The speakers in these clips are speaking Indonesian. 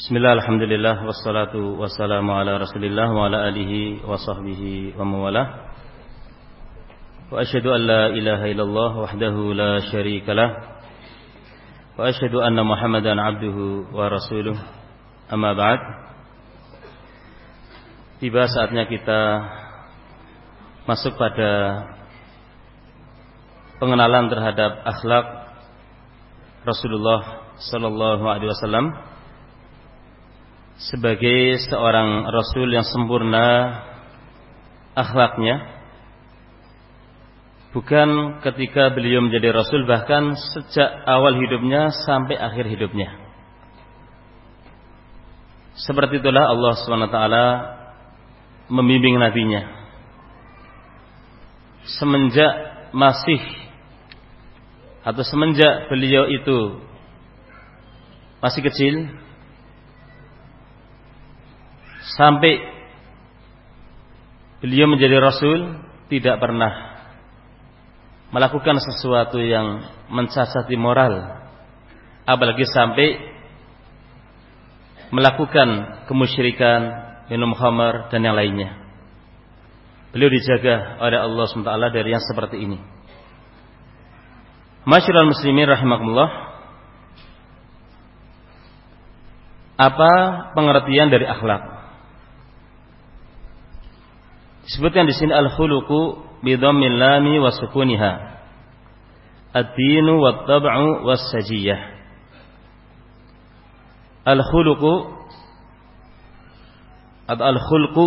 Bismillah, alhamdulillah, wassalatu wassalamu ala rasulillah wa ala alihi wa sahbihi wa mawalah. Wa ashadu an la ilaha illallah wahdahu la sharika lah Wa ashadu anna muhammadan abduhu wa rasuluh. Amma ba'd. Tiba saatnya kita masuk pada pengenalan terhadap akhlak Rasulullah sallallahu alaihi wasallam sebagai seorang rasul yang sempurna akhlaknya bukan ketika beliau menjadi rasul bahkan sejak awal hidupnya sampai akhir hidupnya. Seperti itulah Allah SWT membimbing nabinya. Semenjak masih atau semenjak beliau itu masih kecil sampai beliau menjadi rasul tidak pernah melakukan sesuatu yang mencacati moral. Apalagi sampai melakukan kemusyrikan minum khamar dan yang lainnya. Beliau dijaga oleh Allah SWT dari yang seperti ini. Masyurul muslimin rahimakumullah. Apa pengertian dari akhlak Disebutkan di sini al-khuluqu bi dhammil lami wa sukuniha. Ad-dinu wat tab'u was sajiyah. Al-khuluqu atau al-khulqu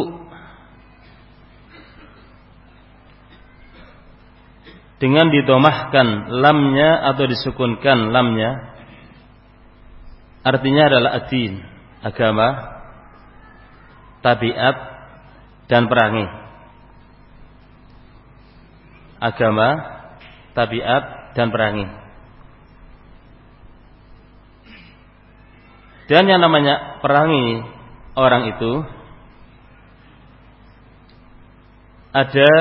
dengan didomahkan lamnya atau disukunkan lamnya artinya adalah ad-din, agama, tabiat dan perangi agama, tabiat, dan perangi. Dan yang namanya perangi orang itu ada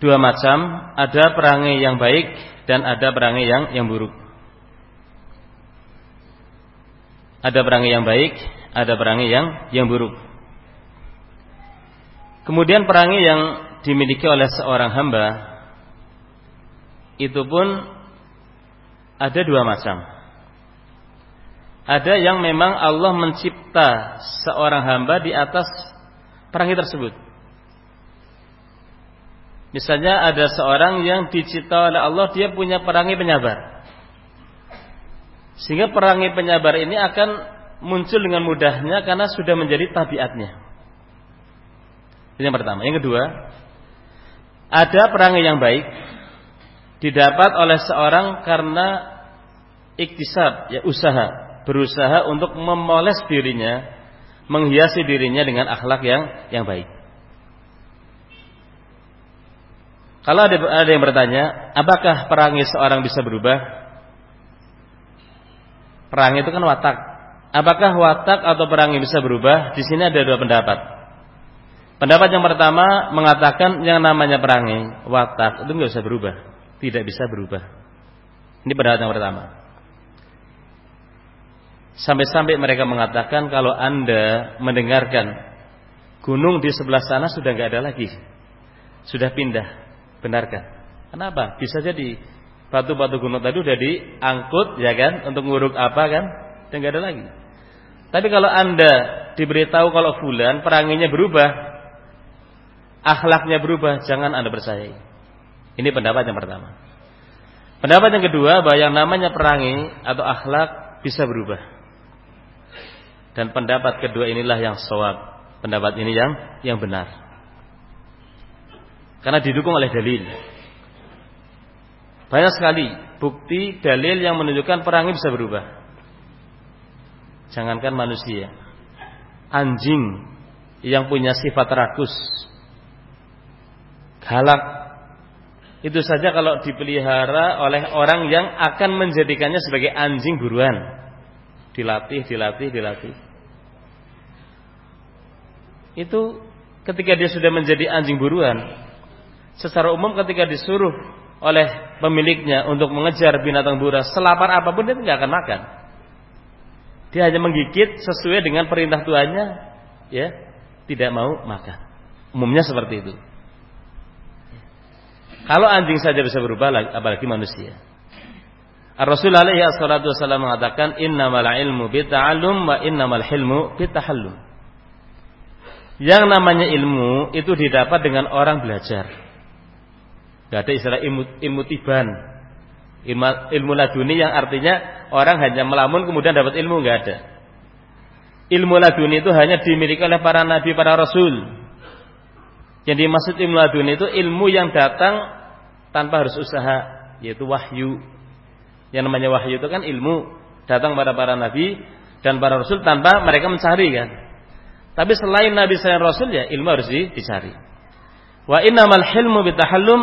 dua macam, ada perangi yang baik dan ada perangi yang yang buruk. Ada perangi yang baik, ada perangi yang yang buruk. Kemudian perangi yang dimiliki oleh seorang hamba itu pun ada dua macam. Ada yang memang Allah mencipta seorang hamba di atas perangi tersebut. Misalnya ada seorang yang dicipta oleh Allah dia punya perangi penyabar. Sehingga perangi penyabar ini akan muncul dengan mudahnya karena sudah menjadi tabiatnya. Ini yang pertama. Yang kedua, ada perangai yang baik didapat oleh seorang karena iktisab, ya usaha, berusaha untuk memoles dirinya, menghiasi dirinya dengan akhlak yang yang baik. Kalau ada, ada yang bertanya, apakah perangai seorang bisa berubah? Perangai itu kan watak. Apakah watak atau perangai bisa berubah? Di sini ada dua pendapat. Pendapat yang pertama mengatakan yang namanya perangi watak itu nggak bisa berubah, tidak bisa berubah. Ini pendapat yang pertama. Sampai-sampai mereka mengatakan kalau anda mendengarkan gunung di sebelah sana sudah nggak ada lagi, sudah pindah. Benarkah? Kenapa? Bisa jadi batu-batu gunung tadi sudah diangkut ya kan untuk nguruk apa kan, dan nggak ada lagi. Tapi kalau anda diberitahu kalau fulan peranginya berubah, akhlaknya berubah, jangan Anda percayai. Ini pendapat yang pertama. Pendapat yang kedua bahwa yang namanya perangi atau akhlak bisa berubah. Dan pendapat kedua inilah yang sawab. Pendapat ini yang yang benar. Karena didukung oleh dalil. Banyak sekali bukti dalil yang menunjukkan perangi bisa berubah. Jangankan manusia. Anjing yang punya sifat rakus halak. Itu saja kalau dipelihara oleh orang yang akan menjadikannya sebagai anjing buruan. Dilatih, dilatih, dilatih. Itu ketika dia sudah menjadi anjing buruan, secara umum ketika disuruh oleh pemiliknya untuk mengejar binatang buras selapar apa pun dia tidak akan makan. Dia hanya menggigit sesuai dengan perintah tuannya, ya, tidak mau makan. Umumnya seperti itu. Kalau anjing saja bisa berubah, apalagi manusia. Rasulullah alaihi salatu wasallam mengatakan innamal ilmu bita'allum wa innamal hilmu bitahallum. Yang namanya ilmu itu didapat dengan orang belajar. Gak ada istilah ilmu, ilmu tiban. Ilmu, ilmu laduni yang artinya orang hanya melamun kemudian dapat ilmu nggak ada. Ilmu laduni itu hanya dimiliki oleh para nabi, para rasul. Yang dimaksud ilmu laduni itu ilmu yang datang tanpa harus usaha, yaitu wahyu yang namanya wahyu itu kan ilmu datang pada para nabi dan para rasul tanpa mereka mencari kan. Tapi selain nabi selain rasul ya ilmu harus dicari. Wa innamal hilmu bitahallum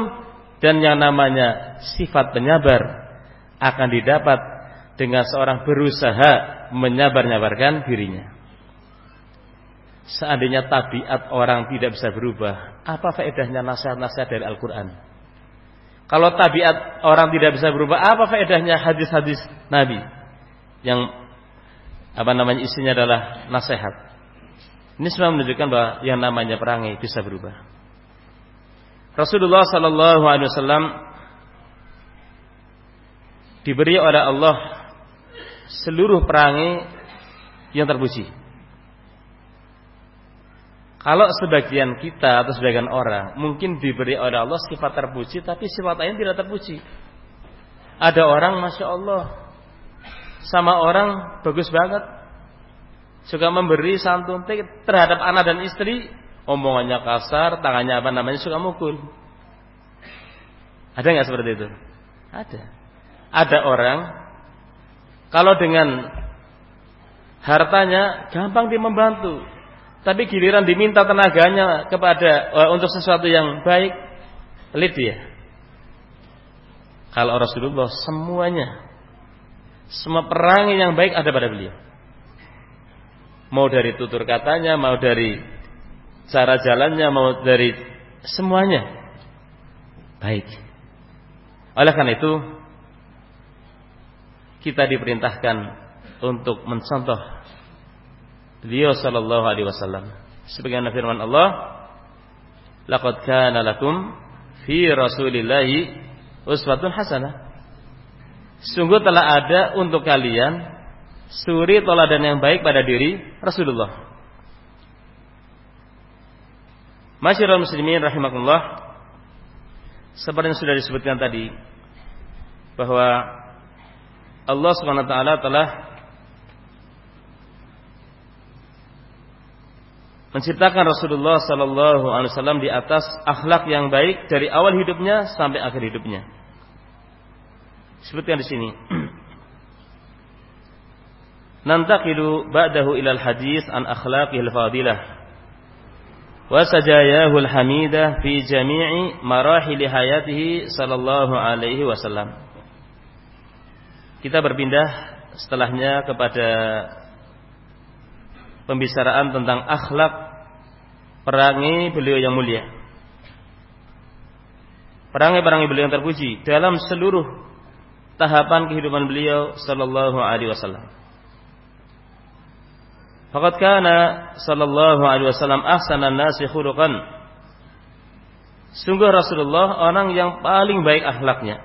dan yang namanya sifat penyabar akan didapat dengan seorang berusaha menyabar-nyabarkan dirinya. Seandainya tabiat orang tidak bisa berubah, apa faedahnya nasihat-nasihat dari Al-Quran? Kalau tabiat orang tidak bisa berubah, apa faedahnya hadis-hadis Nabi yang apa namanya isinya adalah nasihat. Ini semua menunjukkan bahwa yang namanya perangai bisa berubah. Rasulullah Sallallahu Alaihi Wasallam diberi oleh Allah seluruh perangai yang terpuji. Kalau sebagian kita atau sebagian orang mungkin diberi oleh Allah sifat terpuji, tapi sifat lain tidak terpuji. Ada orang, masya Allah, sama orang bagus banget, suka memberi santun terhadap anak dan istri, omongannya kasar, tangannya apa namanya suka mukul. Ada nggak seperti itu? Ada. Ada orang kalau dengan hartanya gampang dia membantu, tapi giliran diminta tenaganya kepada uh, untuk sesuatu yang baik, pelit dia. Kalau Rasulullah semuanya, semua perangi yang baik ada pada beliau. Mau dari tutur katanya, mau dari cara jalannya, mau dari semuanya baik. Oleh karena itu, kita diperintahkan untuk mencontoh beliau sallallahu alaihi wasallam. Sebagaimana firman Allah, "Laqad kana lakum fi Rasulillahi uswatun hasanah." Sungguh telah ada untuk kalian suri teladan yang baik pada diri Rasulullah. Masyarakat muslimin rahimakumullah seperti yang sudah disebutkan tadi bahwa Allah Subhanahu wa taala telah menciptakan Rasulullah Sallallahu Alaihi Wasallam di atas akhlak yang baik dari awal hidupnya sampai akhir hidupnya. Yang di sini. Nantaqilu ba'dahu ilal hadis an akhlaqihil fadilah wa sajayahul hamidah fi jami'i marahil hayatihi sallallahu alaihi wasallam. Kita berpindah setelahnya kepada pembicaraan tentang akhlak perangi beliau yang mulia. Perangi-perangi beliau yang terpuji dalam seluruh tahapan kehidupan beliau sallallahu alaihi wasallam. Faqad kana sallallahu alaihi wasallam ahsanan nasi khuluqan. Sungguh Rasulullah orang yang paling baik akhlaknya.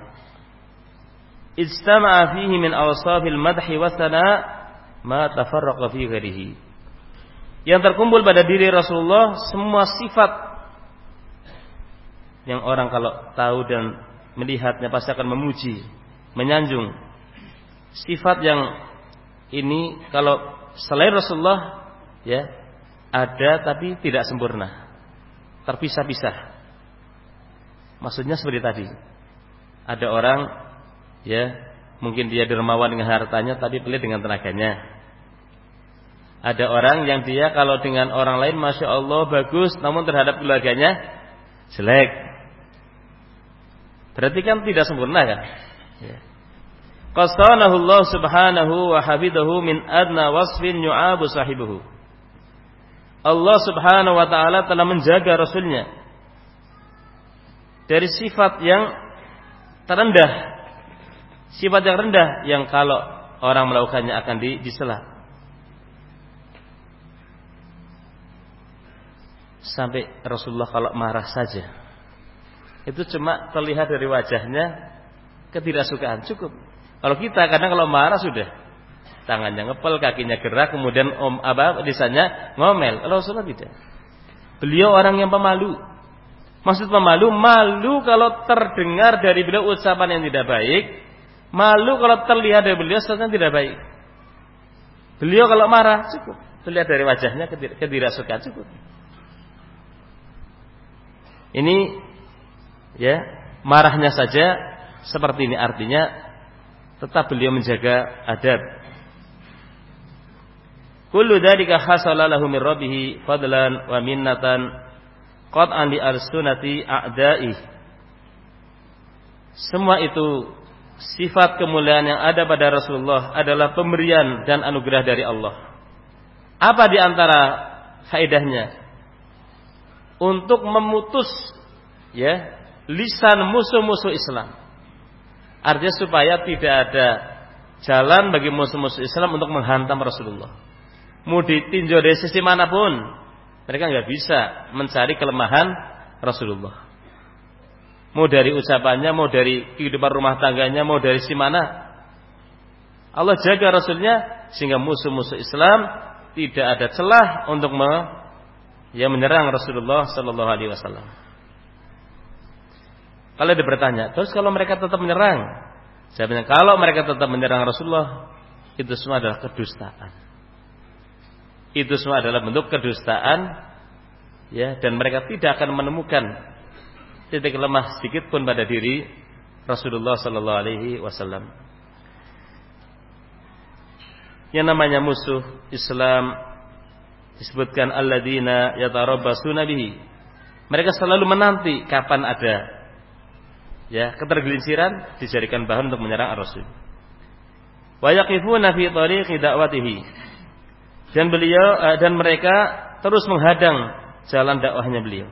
Ijtama'a fihi min awsafil madhi wa sana ma tafarraqa fi ghairihi yang terkumpul pada diri Rasulullah semua sifat yang orang kalau tahu dan melihatnya pasti akan memuji, menyanjung. Sifat yang ini kalau selain Rasulullah ya ada tapi tidak sempurna. Terpisah-pisah. Maksudnya seperti tadi. Ada orang ya mungkin dia dermawan dengan hartanya tapi pelit dengan tenaganya. Ada orang yang dia kalau dengan orang lain Masya Allah bagus Namun terhadap keluarganya jelek Berarti kan tidak sempurna kan ya. Allah subhanahu wa habidahu min adna wasfin nyu'abu sahibuhu Allah subhanahu wa ta'ala telah menjaga Rasulnya Dari sifat yang terendah. Sifat yang rendah yang kalau orang melakukannya akan di, Sampai Rasulullah kalau marah saja. Itu cuma terlihat dari wajahnya ketidaksukaan cukup. Kalau kita kadang kalau marah sudah tangannya ngepel, kakinya gerak, kemudian om apa disanya ngomel. Rasulullah tidak. Beliau orang yang pemalu. Maksud pemalu, malu kalau terdengar dari beliau ucapan yang tidak baik, malu kalau terlihat dari beliau sesuatu tidak baik. Beliau kalau marah cukup, terlihat dari wajahnya ketidaksukaan cukup. Ini ya marahnya saja seperti ini artinya tetap beliau menjaga adab. Kullu dzalika hasala lahu min rabbih fadlan wa minnatan qat'an li arsunati a'da'i. Semua itu sifat kemuliaan yang ada pada Rasulullah adalah pemberian dan anugerah dari Allah. Apa di antara faedahnya? Untuk memutus ya lisan musuh-musuh Islam. Artinya supaya tidak ada jalan bagi musuh-musuh Islam untuk menghantam Rasulullah. Mau ditinjau dari sisi mana pun, mereka nggak bisa mencari kelemahan Rasulullah. Mau dari ucapannya, mau dari kehidupan rumah tangganya, mau dari si mana. Allah jaga Rasulnya sehingga musuh-musuh Islam tidak ada celah untuk yang menyerang Rasulullah Sallallahu Alaihi Wasallam. Kalau dia bertanya, terus kalau mereka tetap menyerang, saya bilang kalau mereka tetap menyerang Rasulullah, itu semua adalah kedustaan. Itu semua adalah bentuk kedustaan, ya, dan mereka tidak akan menemukan titik lemah sedikit pun pada diri Rasulullah Sallallahu Alaihi Wasallam. Yang namanya musuh Islam disebutkan alladzina yatarabbasuna bihi. Mereka selalu menanti kapan ada ya ketergelinciran dijadikan bahan untuk menyerang Ar-Rasul. Wa yaqifuna fi tariqi da'watihi. Dan beliau eh, dan mereka terus menghadang jalan dakwahnya beliau.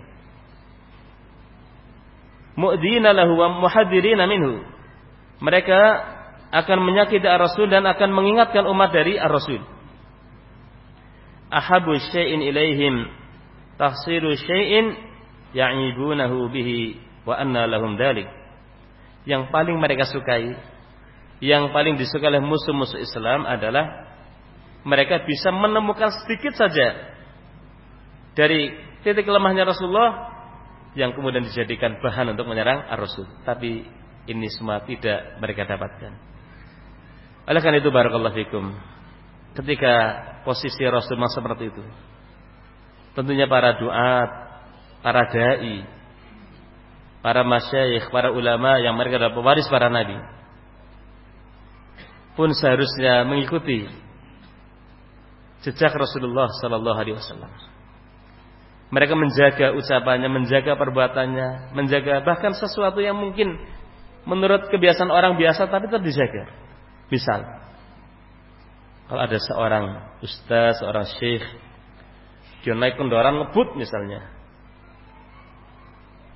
Mu'dina lahu wa muhadirina minhu. Mereka akan menyakiti Ar-Rasul dan akan mengingatkan umat dari Ar-Rasul ahabu syai'in ilaihim tahsilu syai'in ya'ibunahu bihi wa anna lahum dalik yang paling mereka sukai yang paling disukai oleh musuh-musuh Islam adalah mereka bisa menemukan sedikit saja dari titik lemahnya Rasulullah yang kemudian dijadikan bahan untuk menyerang Ar-Rasul. Tapi ini semua tidak mereka dapatkan. Oleh karena itu barakallahu fikum ketika posisi Rasulullah seperti itu. Tentunya para duat, para dai, para masyayikh, para ulama yang mereka adalah pewaris para nabi pun seharusnya mengikuti jejak Rasulullah sallallahu alaihi wasallam. Mereka menjaga ucapannya, menjaga perbuatannya, menjaga bahkan sesuatu yang mungkin menurut kebiasaan orang biasa tapi tetap dijaga. Misal, kalau ada seorang ustaz, seorang syekh, dia naik kendaraan ngebut misalnya.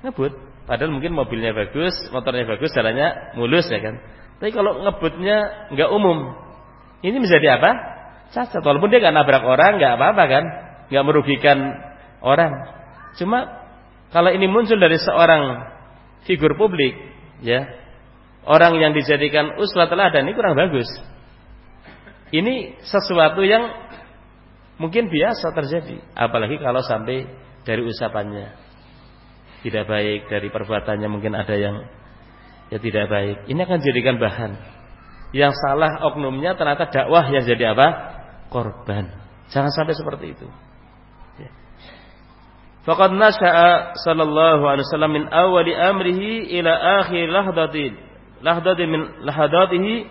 Ngebut, padahal mungkin mobilnya bagus, motornya bagus, jalannya mulus ya kan. Tapi kalau ngebutnya nggak umum, ini menjadi apa? Cacat. Walaupun dia nggak nabrak orang, nggak apa-apa kan, nggak merugikan orang. Cuma kalau ini muncul dari seorang figur publik, ya, orang yang dijadikan uswah teladan ini kurang bagus. Ini sesuatu yang mungkin biasa terjadi, apalagi kalau sampai dari usapannya tidak baik, dari perbuatannya mungkin ada yang ya tidak baik. Ini akan jadikan bahan. Yang salah oknumnya ternyata dakwah yang jadi apa? Korban. Jangan sampai seperti itu. Ya. Faqad nasha'a sallallahu alaihi wasallam min awali amrihi ila akhir lahdatin lahdatin min lahadatihi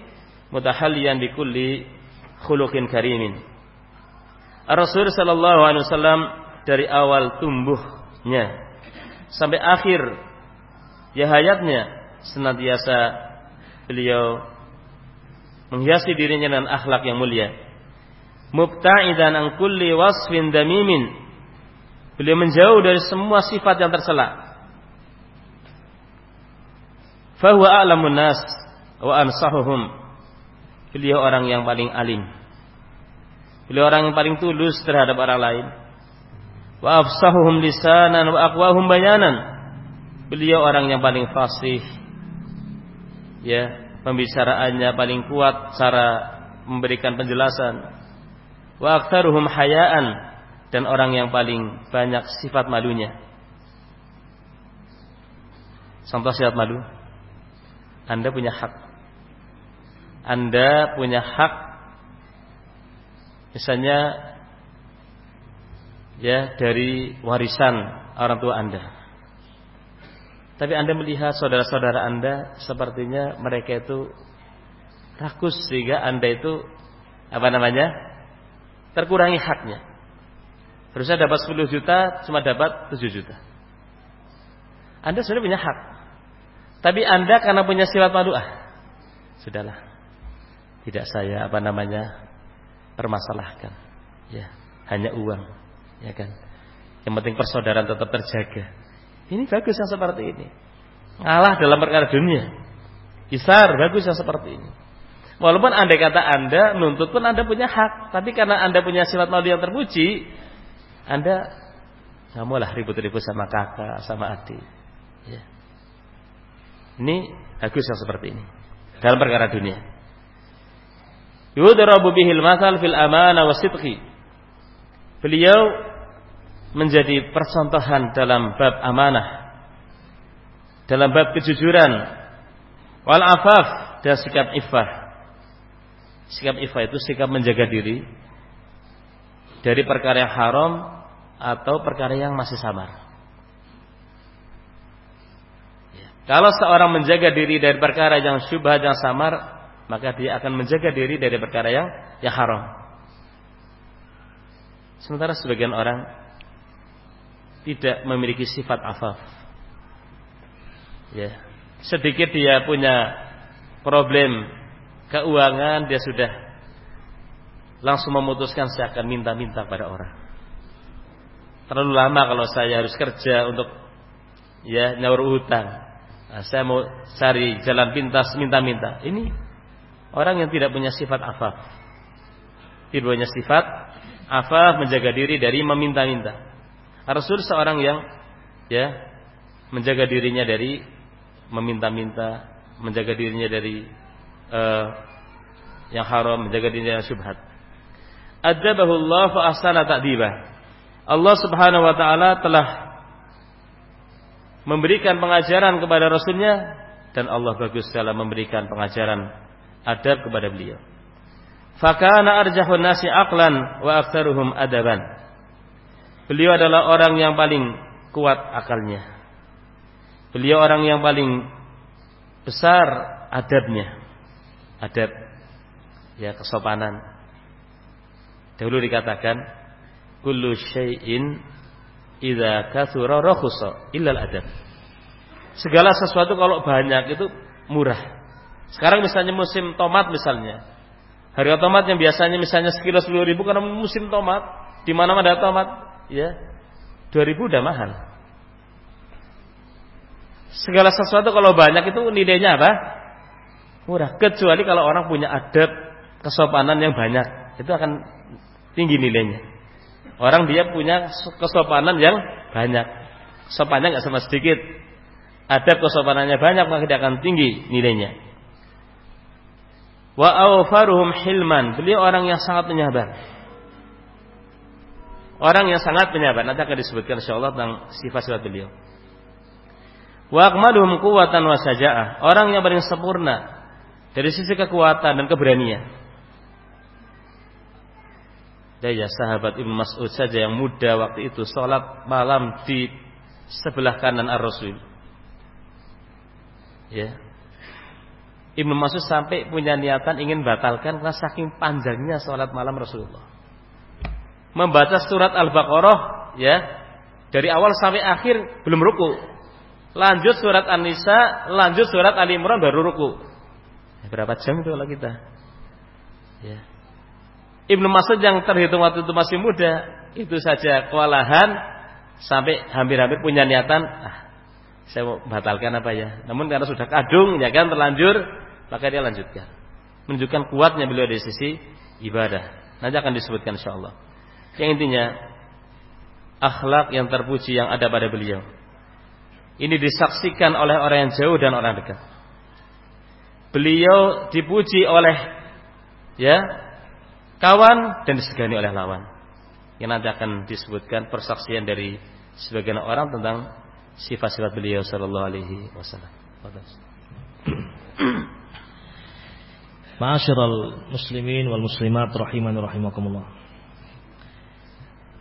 mutahalliyan bi kulli khuluqin karimin. Rasul sallallahu alaihi wasallam dari awal tumbuhnya sampai akhir ya hayatnya senantiasa beliau menghiasi dirinya dengan akhlak yang mulia. Mubta'idan an kulli wasfin damimin. Beliau menjauh dari semua sifat yang tercela. Fahuwa a'lamun nas wa ansahuhum. Beliau orang yang paling alim. Beliau orang yang paling tulus terhadap orang lain. Wa afsahuhum lisanan wa aqwahum bayanan. Beliau orang yang paling fasih. Ya, pembicaraannya paling kuat cara memberikan penjelasan. Wa aktsaruhum hayaan dan orang yang paling banyak sifat malunya. Contoh sifat malu. Anda punya hak. Anda punya hak misalnya ya dari warisan orang tua Anda. Tapi Anda melihat saudara-saudara Anda sepertinya mereka itu rakus sehingga Anda itu apa namanya? terkurangi haknya. Harusnya dapat 10 juta cuma dapat 7 juta. Anda sudah punya hak. Tapi Anda karena punya sifat malu ah, sudahlah. Tidak saya apa namanya permasalahkan. Ya, hanya uang, ya kan. Yang penting persaudaraan tetap terjaga. Ini bagus yang seperti ini. Ngalah dalam perkara dunia. Isar bagus yang seperti ini. Walaupun anda kata anda nuntut pun anda punya hak, tapi karena anda punya sifat malu yang terpuji, anda nggak maulah ribut-ribut sama kakak, sama adik. Ya. Ini bagus yang seperti ini dalam perkara dunia. Yudrabu bihil masal fil amana wasidqi. Beliau menjadi percontohan dalam bab amanah, dalam bab kejujuran, wal afaf dan sikap ifah. Sikap ifah itu sikap menjaga diri dari perkara yang haram atau perkara yang masih samar. Kalau seorang menjaga diri dari perkara yang syubhat yang samar, maka dia akan menjaga diri dari perkara yang yang haram. Sementara sebagian orang tidak memiliki sifat afaf. Ya, sedikit dia punya problem keuangan, dia sudah langsung memutuskan saya akan minta-minta pada orang. Terlalu lama kalau saya harus kerja untuk ya nyaur utang Nah, saya mau cari jalan pintas minta-minta. Ini orang yang tidak punya sifat afaf. Tidak punya sifat afaf menjaga diri dari meminta-minta. Rasul seorang yang ya menjaga dirinya dari meminta-minta, menjaga dirinya dari uh, yang haram, menjaga dirinya dari syubhat. Adabahu fa ahsana ta'dibah. Allah Subhanahu wa taala telah memberikan pengajaran kepada Rasulnya dan Allah bagus dalam memberikan pengajaran adab kepada beliau. Fakana arjahun nasi aqlan wa aktsaruhum adaban. Beliau adalah orang yang paling kuat akalnya. Beliau orang yang paling besar adabnya. Adab ya kesopanan. Dahulu dikatakan kullu syai'in idza kathura rakhusa illal adab. Segala sesuatu kalau banyak itu murah. Sekarang misalnya musim tomat misalnya. Harga tomat yang biasanya misalnya sekilo sepuluh ribu karena musim tomat, di mana ada tomat, ya dua ribu udah mahal. Segala sesuatu kalau banyak itu nilainya apa? Murah. Kecuali kalau orang punya adab kesopanan yang banyak, itu akan tinggi nilainya. Orang dia punya kesopanan yang banyak. Sopannya nggak sama sedikit. Adab kesopanannya banyak maka dia akan tinggi nilainya. Wa awfaruhum hilman. Beliau orang yang sangat penyabar. Orang yang sangat penyabar. Nanti akan disebutkan insyaallah tentang sifat-sifat beliau. Wa akmaluhum quwwatan wa saja'ah. Orang yang paling sempurna dari sisi kekuatan dan keberanian. Daya sahabat Ibnu Mas'ud saja yang muda waktu itu sholat malam di sebelah kanan Ar-Rasul. Ya. Ibnu Mas'ud sampai punya niatan ingin batalkan karena saking panjangnya sholat malam Rasulullah. Membaca surat Al-Baqarah ya dari awal sampai akhir belum ruku. Lanjut surat An-Nisa, lanjut surat Ali Imran baru ruku. Ya, berapa jam itu kalau kita? Ya. Ibnu Mas'ud yang terhitung waktu itu masih muda, itu saja kewalahan sampai hampir-hampir punya niatan, ah, Saya mau batalkan apa ya? Namun karena sudah kadung, ya kan terlanjur, maka dia lanjutkan. Menunjukkan kuatnya beliau di sisi ibadah. Nanti akan disebutkan insya Allah. Yang intinya akhlak yang terpuji yang ada pada beliau. Ini disaksikan oleh orang yang jauh dan orang dekat. Beliau dipuji oleh ya kawan dan disegani oleh lawan. Yang nanti akan disebutkan persaksian dari sebagian orang tentang sifat-sifat beliau sallallahu alaihi wasallam. Ma'asyiral muslimin wal muslimat rahiman rahimakumullah.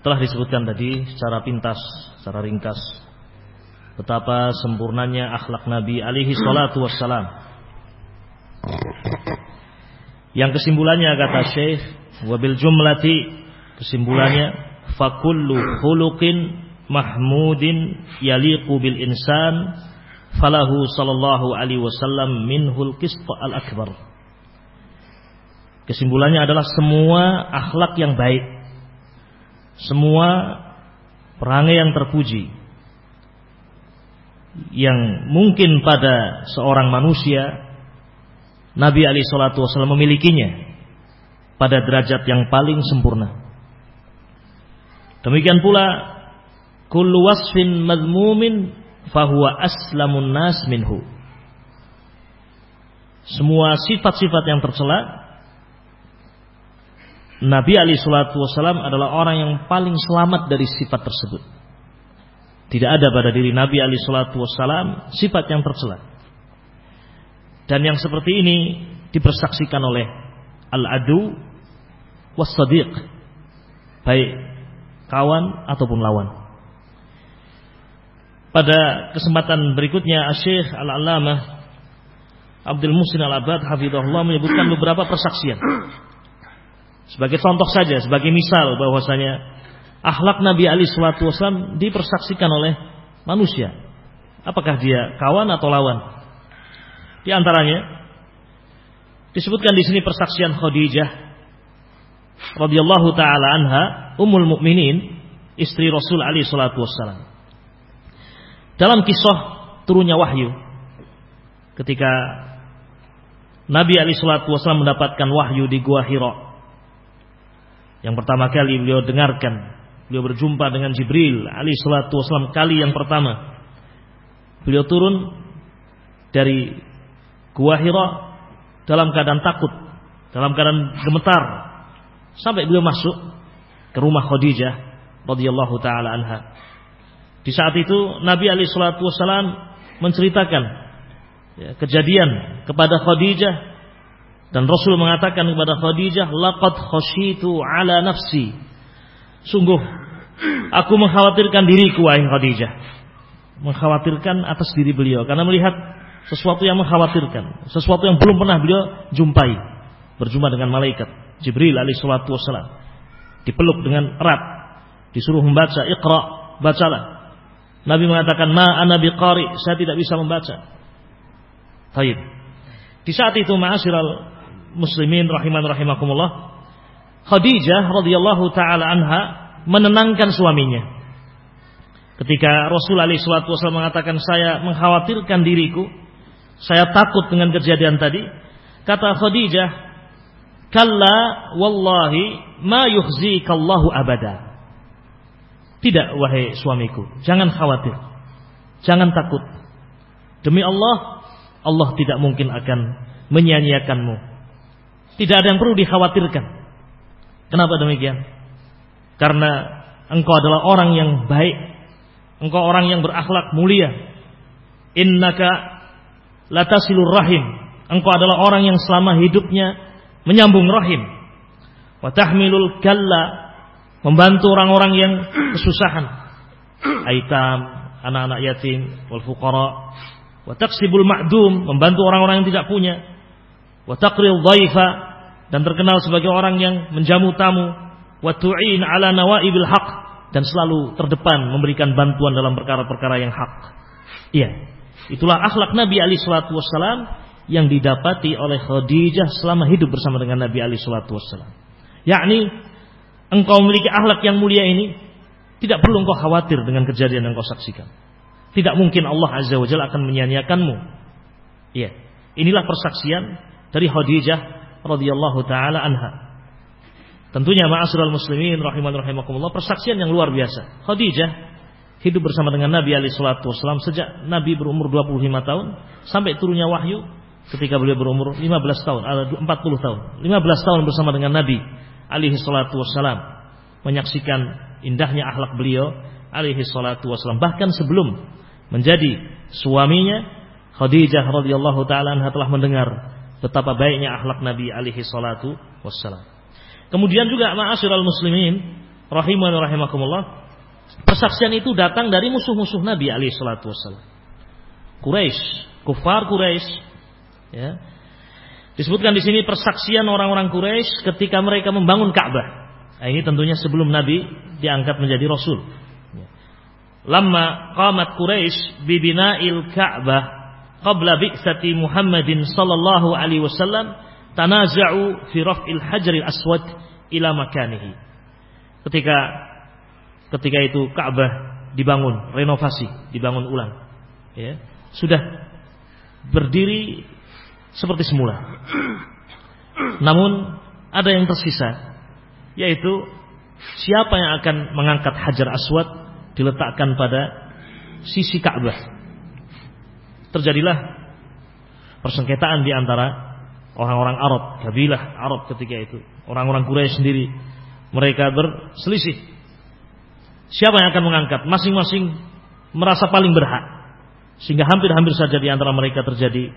Telah disebutkan tadi secara pintas, secara ringkas betapa sempurnanya akhlak Nabi alaihi salatu wassalam. Yang kesimpulannya kata Syekh wabil jumlati kesimpulannya fakullu khuluqin mahmudin yaliqu bil insan falahu sallallahu alaihi wasallam minhul qist al akbar. Kesimpulannya adalah semua akhlak yang baik, semua perangai yang terpuji, yang mungkin pada seorang manusia Nabi Ali Shallallahu Wasallam memilikinya pada derajat yang paling sempurna. Demikian pula kullu wasfin madmumin fahuwa aslamun nas minhu. Semua sifat-sifat yang tercela Nabi Ali Shallallahu Wasallam adalah orang yang paling selamat dari sifat tersebut. Tidak ada pada diri Nabi Ali Shallallahu Wasallam sifat yang tercela. Dan yang seperti ini dipersaksikan oleh al-adu was baik kawan ataupun lawan. Pada kesempatan berikutnya Syekh Al-Allamah Abdul Musin Al-Abad hafizahullah menyebutkan beberapa persaksian. Sebagai contoh saja, sebagai misal bahwasanya akhlak Nabi Ali Shallallahu Wasallam dipersaksikan oleh manusia. Apakah dia kawan atau lawan? Di antaranya disebutkan di sini persaksian Khadijah radhiyallahu taala anha, ummul mukminin, istri Rasul Ali Shallallahu Wasallam. Dalam kisah turunnya wahyu ketika Nabi Ali Shallallahu Wasallam mendapatkan wahyu di Gua Hira. Yang pertama kali beliau dengarkan, beliau berjumpa dengan Jibril Ali Shallallahu Wasallam kali yang pertama. Beliau turun dari Gua Hira dalam keadaan takut, dalam keadaan gemetar, sampai beliau masuk ke rumah Khadijah radhiyallahu taala anha. Di saat itu Nabi Ali Shallallahu Wasallam menceritakan ya, kejadian kepada Khadijah dan Rasul mengatakan kepada Khadijah, "Laqad khashitu ala nafsi." Sungguh aku mengkhawatirkan diriku wahai Khadijah. Mengkhawatirkan atas diri beliau karena melihat sesuatu yang mengkhawatirkan, sesuatu yang belum pernah beliau jumpai. Berjumpa dengan malaikat Jibril alaihi salatu wasallam. Dipeluk dengan erat, disuruh membaca, "Iqra", bacalah. Nabi mengatakan, "Ma ana biqari", saya tidak bisa membaca. Baik. Di saat itu ma'asyiral muslimin rahiman rahimakumullah, Khadijah radhiyallahu taala anha menenangkan suaminya. Ketika Rasul alaihi wasallam mengatakan saya mengkhawatirkan diriku, saya takut dengan kejadian tadi, kata Khadijah, "Kalla wallahi ma yukhzikallahu abada." Tidak wahai suamiku, jangan khawatir. Jangan takut. Demi Allah, Allah tidak mungkin akan menyia-nyiakanmu. Tidak ada yang perlu dikhawatirkan. Kenapa demikian? Karena engkau adalah orang yang baik. Engkau orang yang berakhlak mulia. Innaka latasilur rahim. Engkau adalah orang yang selama hidupnya menyambung rahim. Wa tahmilul membantu orang-orang yang kesusahan, aitam, anak-anak yatim, wal fuqara, wa taqsibul ma'dum, membantu orang-orang yang tidak punya, wa taqril dhaifa dan terkenal sebagai orang yang menjamu tamu, ala nawaibil haq dan selalu terdepan memberikan bantuan dalam perkara-perkara yang hak. Iya, itulah akhlak Nabi Ali Shallallahu Wasallam yang didapati oleh Khadijah selama hidup bersama dengan Nabi Ali Shallallahu Wasallam. Yakni engkau memiliki akhlak yang mulia ini, tidak perlu engkau khawatir dengan kejadian yang kau saksikan. Tidak mungkin Allah Azza wa Jalla akan menyanyiakanmu. Iya. Inilah persaksian dari Khadijah radhiyallahu taala anha. Tentunya ma'asyiral muslimin rahiman rahimakumullah persaksian yang luar biasa. Khadijah hidup bersama dengan Nabi alaihi salatu wasallam sejak Nabi berumur 25 tahun sampai turunnya wahyu ketika beliau berumur 15 tahun, 40 tahun. 15 tahun bersama dengan Nabi alaihi salatu wasallam menyaksikan indahnya akhlak beliau alaihi salatu wasallam bahkan sebelum menjadi suaminya Khadijah radhiyallahu taala anha telah mendengar betapa baiknya akhlak Nabi alaihi salatu wassalam. Kemudian juga ma'asyiral muslimin rahiman rahimakumullah persaksian itu datang dari musuh-musuh Nabi alaihi salatu wassalam. Quraisy, kufar Quraisy ya. Disebutkan di sini persaksian orang-orang Quraisy ketika mereka membangun Ka'bah. Nah, ini tentunya sebelum Nabi diangkat menjadi rasul. Ya. Lama qamat Quraisy bibina'il Ka'bah qabla bi'sati Muhammadin sallallahu alaihi wasallam tanaza'u fi raf'il hajaril aswad ila makanihi. Ketika ketika itu Ka'bah dibangun, renovasi, dibangun ulang. Ya, sudah berdiri seperti semula. Namun ada yang tersisa yaitu siapa yang akan mengangkat Hajar Aswad diletakkan pada sisi Ka'bah terjadilah persengketaan di antara orang-orang Arab, kabilah Arab ketika itu. Orang-orang Quraisy sendiri mereka berselisih. Siapa yang akan mengangkat? Masing-masing merasa paling berhak. Sehingga hampir-hampir saja di antara mereka terjadi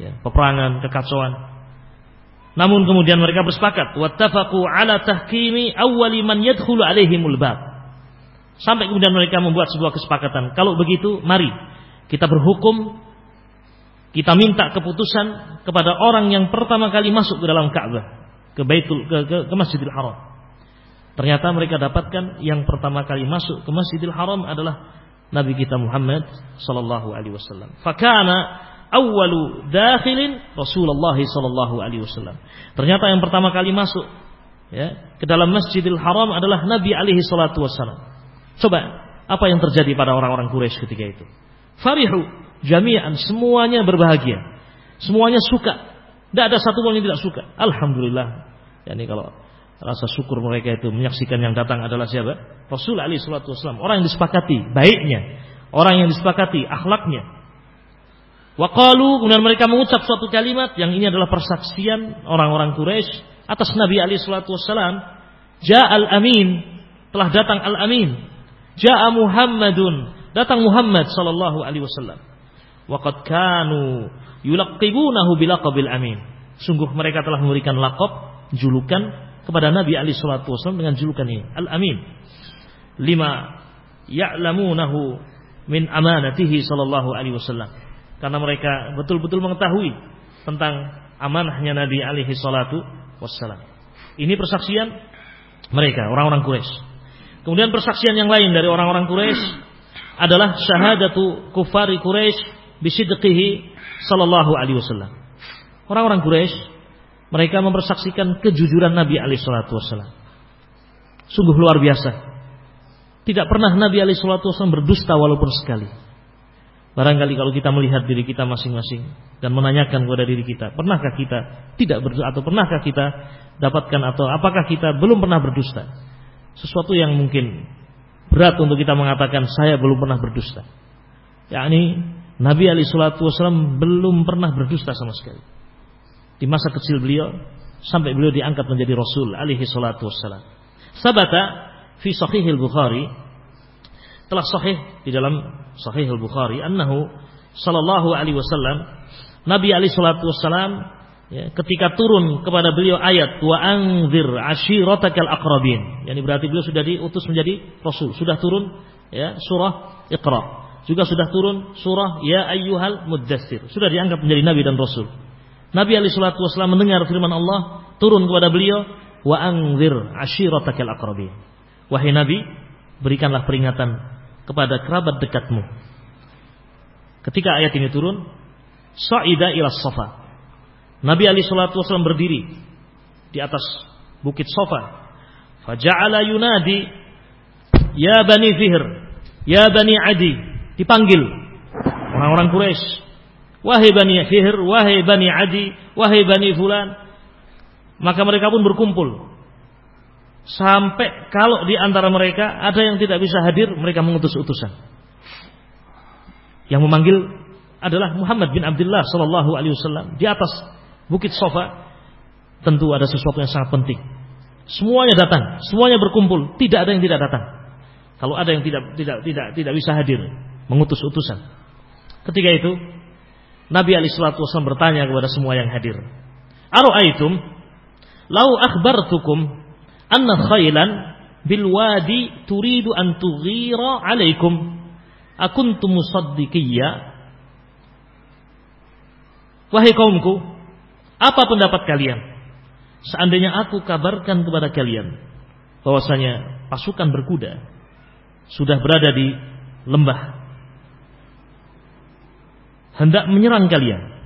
ya, peperangan, kekacauan. Namun kemudian mereka bersepakat, wattafaqu ala tahkimi awwali man yadkhulu alaihimul bab. Sampai kemudian mereka membuat sebuah kesepakatan. Kalau begitu, mari kita berhukum kita minta keputusan kepada orang yang pertama kali masuk ke dalam Ka'bah, ke Baitul ke, ke, ke Masjidil Haram. Ternyata mereka dapatkan yang pertama kali masuk ke Masjidil Haram adalah Nabi kita Muhammad sallallahu alaihi wasallam. Fakana awwalu dakhilin Rasulullah sallallahu alaihi wasallam. Ternyata yang pertama kali masuk ya ke dalam Masjidil Haram adalah Nabi alaihi salatu wasallam. Coba apa yang terjadi pada orang-orang Quraisy ketika itu? Farihu jami'an semuanya berbahagia. Semuanya suka. Tidak ada satu pun yang tidak suka. Alhamdulillah. Ya, ini kalau rasa syukur mereka itu menyaksikan yang datang adalah siapa? Rasul Ali Shallallahu Wasallam. Orang yang disepakati baiknya, orang yang disepakati akhlaknya. Waqalu kemudian mereka mengucap suatu kalimat yang ini adalah persaksian orang-orang Quraisy atas Nabi Ali Shallallahu Wasallam. Ja'al amin telah datang al amin. Ja'a Muhammadun datang Muhammad sallallahu alaihi wasallam. Waqad kanu yulaqibunahu bilaqabil amin. Sungguh mereka telah memberikan lakop julukan kepada Nabi Ali sallallahu wasallam dengan julukan ini, Al-Amin. Lima ya'lamunahu min amanatihi sallallahu alaihi wasallam. Karena mereka betul-betul mengetahui tentang amanahnya Nabi alaihi wassalam. Ini persaksian mereka, orang-orang Quraisy. Kemudian persaksian yang lain dari orang-orang Quraisy adalah syahadatu kufari Quraisy bisidqihi sallallahu alaihi wasallam. Orang-orang Quraisy mereka mempersaksikan kejujuran Nabi alaihi salatu wasallam. Sungguh luar biasa. Tidak pernah Nabi alaihi salatu wasallam berdusta walaupun sekali. Barangkali kalau kita melihat diri kita masing-masing dan menanyakan kepada diri kita, pernahkah kita tidak berdusta atau pernahkah kita dapatkan atau apakah kita belum pernah berdusta? Sesuatu yang mungkin berat untuk kita mengatakan saya belum pernah berdusta. yakni Nabi Ali Shallallahu Wasallam belum pernah berdusta sama sekali. Di masa kecil beliau sampai beliau diangkat menjadi Rasul alaihi salatu wassalam. Sabata fi Sahih al-Bukhari telah sahih di dalam Sahih al-Bukhari annahu sallallahu alaihi wasallam Nabi alaihi salatu wassalam ya, ketika turun kepada beliau ayat wa anzir ashiratakal aqrabin. Yani berarti beliau sudah diutus menjadi rasul, sudah turun ya surah Iqra. Juga sudah turun surah Ya ayyuhal muddassir. Sudah dianggap menjadi nabi dan rasul. Nabi alaihi salatu wasallam mendengar firman Allah turun kepada beliau wa anzir ashiratakal aqrabin. Wahai nabi, berikanlah peringatan kepada kerabat dekatmu. Ketika ayat ini turun, sa'ida ila safa. Nabi alaihi salatu wasallam berdiri di atas bukit Safa. Faja'ala yunadi ya bani Fihr, ya bani Adi, dipanggil orang-orang Quraisy. Wahai Bani Fihr, wahai Bani Adi, wahai Bani Fulan. Maka mereka pun berkumpul. Sampai kalau di antara mereka ada yang tidak bisa hadir, mereka mengutus utusan. Yang memanggil adalah Muhammad bin Abdullah Sallallahu Alaihi Wasallam di atas bukit Sofa. Tentu ada sesuatu yang sangat penting. Semuanya datang, semuanya berkumpul, tidak ada yang tidak datang. Kalau ada yang tidak tidak tidak tidak bisa hadir, mengutus utusan. Ketika itu Nabi Ali Shallallahu Wasallam bertanya kepada semua yang hadir, Aro'aitum, lau akhbartukum anna khailan bil wadi turidu an tughira alaikum akuntum musaddiqiyya Wahai kaumku, apa pendapat kalian? Seandainya aku kabarkan kepada kalian bahwasanya pasukan berkuda sudah berada di lembah hendak menyerang kalian.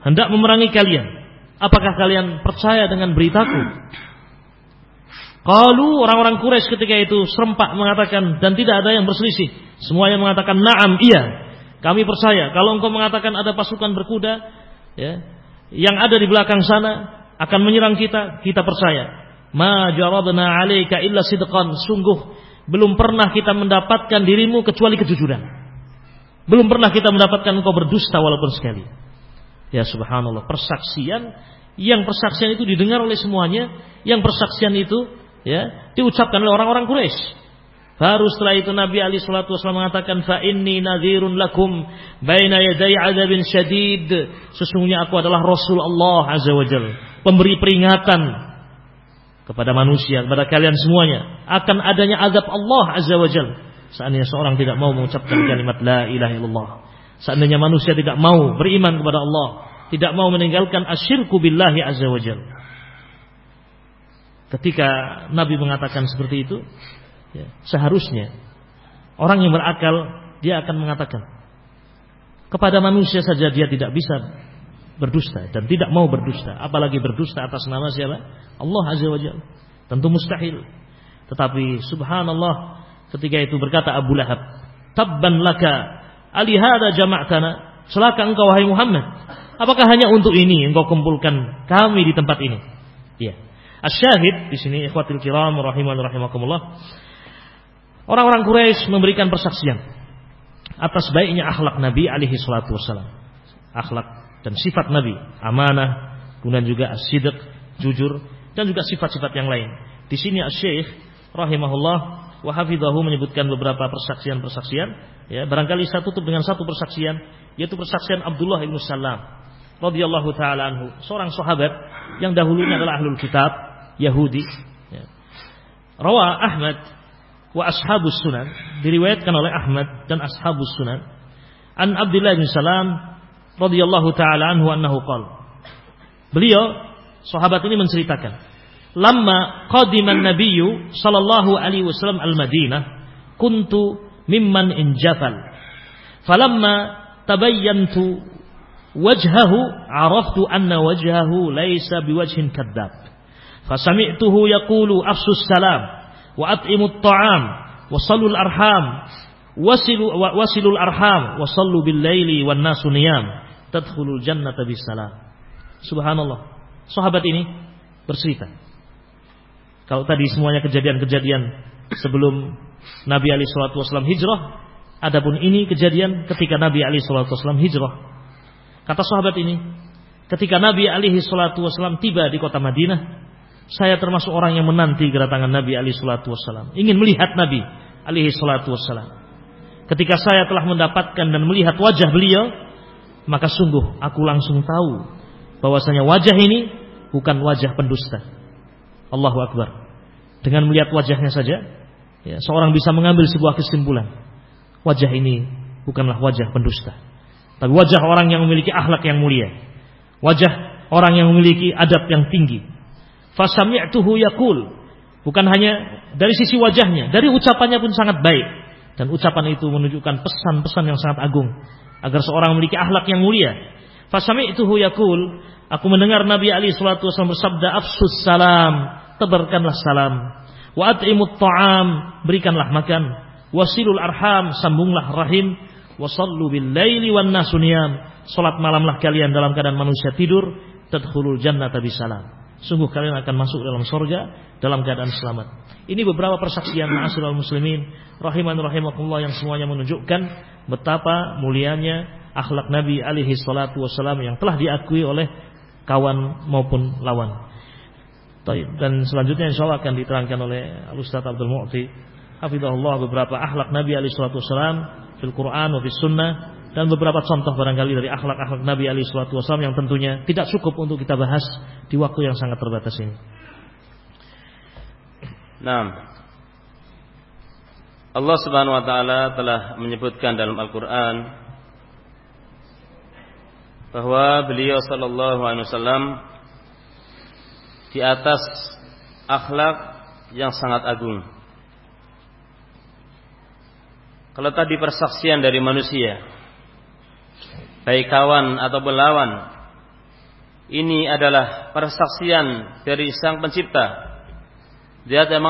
Hendak memerangi kalian. Apakah kalian percaya dengan beritaku? Kalau orang-orang Quraisy ketika itu serempak mengatakan dan tidak ada yang berselisih. Semuanya mengatakan na'am iya kami percaya. Kalau engkau mengatakan ada pasukan berkuda ya yang ada di belakang sana akan menyerang kita kita percaya. Ma jarabna 'alaika illa sidqan. Sungguh belum pernah kita mendapatkan dirimu kecuali kejujuran. Belum pernah kita mendapatkan engkau berdusta walaupun sekali. Ya subhanallah, persaksian yang persaksian itu didengar oleh semuanya, yang persaksian itu ya diucapkan oleh orang-orang Quraisy. Baru setelah itu Nabi Ali Shallallahu Wasallam mengatakan fa inni nadhirun lakum baina yaday adzabin syadid. Sesungguhnya aku adalah Rasul Allah Azza wa Jalla, pemberi peringatan kepada manusia, kepada kalian semuanya akan adanya azab Allah Azza wa Jal. Seandainya seorang tidak mau mengucapkan kalimat la ilaha illallah. Seandainya manusia tidak mau beriman kepada Allah, tidak mau meninggalkan asyirku billahi azza wa Jal. Ketika Nabi mengatakan seperti itu, ya, seharusnya orang yang berakal dia akan mengatakan kepada manusia saja dia tidak bisa berdusta dan tidak mau berdusta, apalagi berdusta atas nama siapa? Allah Azza wa Jalla. Tentu mustahil. Tetapi subhanallah ketika itu berkata Abu Lahab, "Tabban laka alihada jama'tana." Celaka engkau wahai Muhammad. Apakah hanya untuk ini engkau kumpulkan kami di tempat ini? Iya. Asyahid di sini ikhwatil kiram rahiman rahimakumullah. Orang-orang Quraisy memberikan persaksian atas baiknya akhlak Nabi alaihi salatu wasallam. Akhlak dan sifat Nabi, amanah, kemudian juga as-sidq, jujur dan juga sifat-sifat yang lain. Di sini Asy-Syaikh rahimahullah wa hafidhahu menyebutkan beberapa persaksian-persaksian, ya, barangkali tutup dengan satu persaksian yaitu persaksian Abdullah bin Salam radhiyallahu taala anhu, seorang sahabat yang dahulunya adalah ahlul kitab Yahudi. Ya. Rawa Ahmad wa ashabus sunan diriwayatkan oleh Ahmad dan ashabus sunan an Abdullah bin Salam radhiyallahu taala anhu annahu qala. Beliau sahabat ini menceritakan, "Lamma qadiman nabiyyu sallallahu alaihi wasallam al-Madinah, kuntu mimman injafal. Falamma tabayyantu wajhahu, araftu anna wajhahu laysa biwajhin kadzab. Fasami'tuhu yaqulu afsus salam wa at'imut ta'am wa salul arham wasilu wasilul arham wa sallu bil laili wan. Subhanallah. Sahabat ini bercerita. Kalau tadi semuanya kejadian-kejadian sebelum Nabi Ali Shallallahu Wasallam hijrah, adapun ini kejadian ketika Nabi Ali Shallallahu Wasallam hijrah. Kata sahabat ini, ketika Nabi Ali Shallallahu Wasallam tiba di kota Madinah, saya termasuk orang yang menanti kedatangan Nabi Ali Shallallahu Wasallam, ingin melihat Nabi Ali Shallallahu Wasallam. Ketika saya telah mendapatkan dan melihat wajah beliau, maka sungguh aku langsung tahu bahwasanya wajah ini bukan wajah pendusta. Allahu Akbar. Dengan melihat wajahnya saja, ya, seorang bisa mengambil sebuah kesimpulan. Wajah ini bukanlah wajah pendusta. Tapi wajah orang yang memiliki akhlak yang mulia. Wajah orang yang memiliki adab yang tinggi. Fasami'tuhu yakul. Bukan hanya dari sisi wajahnya, dari ucapannya pun sangat baik. Dan ucapan itu menunjukkan pesan-pesan yang sangat agung agar seorang memiliki akhlak yang mulia. Fasami'tuhu yaqul, aku mendengar Nabi Ali sallallahu wasallam bersabda afsus salam, tebarkanlah salam. Wa at'imut ta'am, berikanlah makan. Wasilul arham, sambunglah rahim. Wasallu bil laili wan nasuniyam. Salat malamlah kalian dalam keadaan manusia tidur. Tadkhulul jannata bisalam. Sungguh kalian akan masuk dalam sorga dalam keadaan selamat. Ini beberapa persaksian ma'asyiral muslimin rahiman rahimakumullah yang semuanya menunjukkan betapa mulianya akhlak Nabi alaihi salatu wasallam yang telah diakui oleh kawan maupun lawan. Dan selanjutnya insya Allah akan diterangkan oleh Al-Ustaz Abdul Mu'ti Hafizahullah beberapa akhlak Nabi alaihi wasallam fil Quran wa fis sunnah dan beberapa contoh barangkali dari akhlak-akhlak Nabi alaihi wasallam yang tentunya tidak cukup untuk kita bahas di waktu yang sangat terbatas ini. Nah, Allah Subhanahu wa taala telah menyebutkan dalam Al-Qur'an bahwa beliau sallallahu alaihi wasallam di atas akhlak yang sangat agung. Kalau tadi persaksian dari manusia, baik kawan atau lawan, ini adalah persaksian dari Sang Pencipta. Zat yang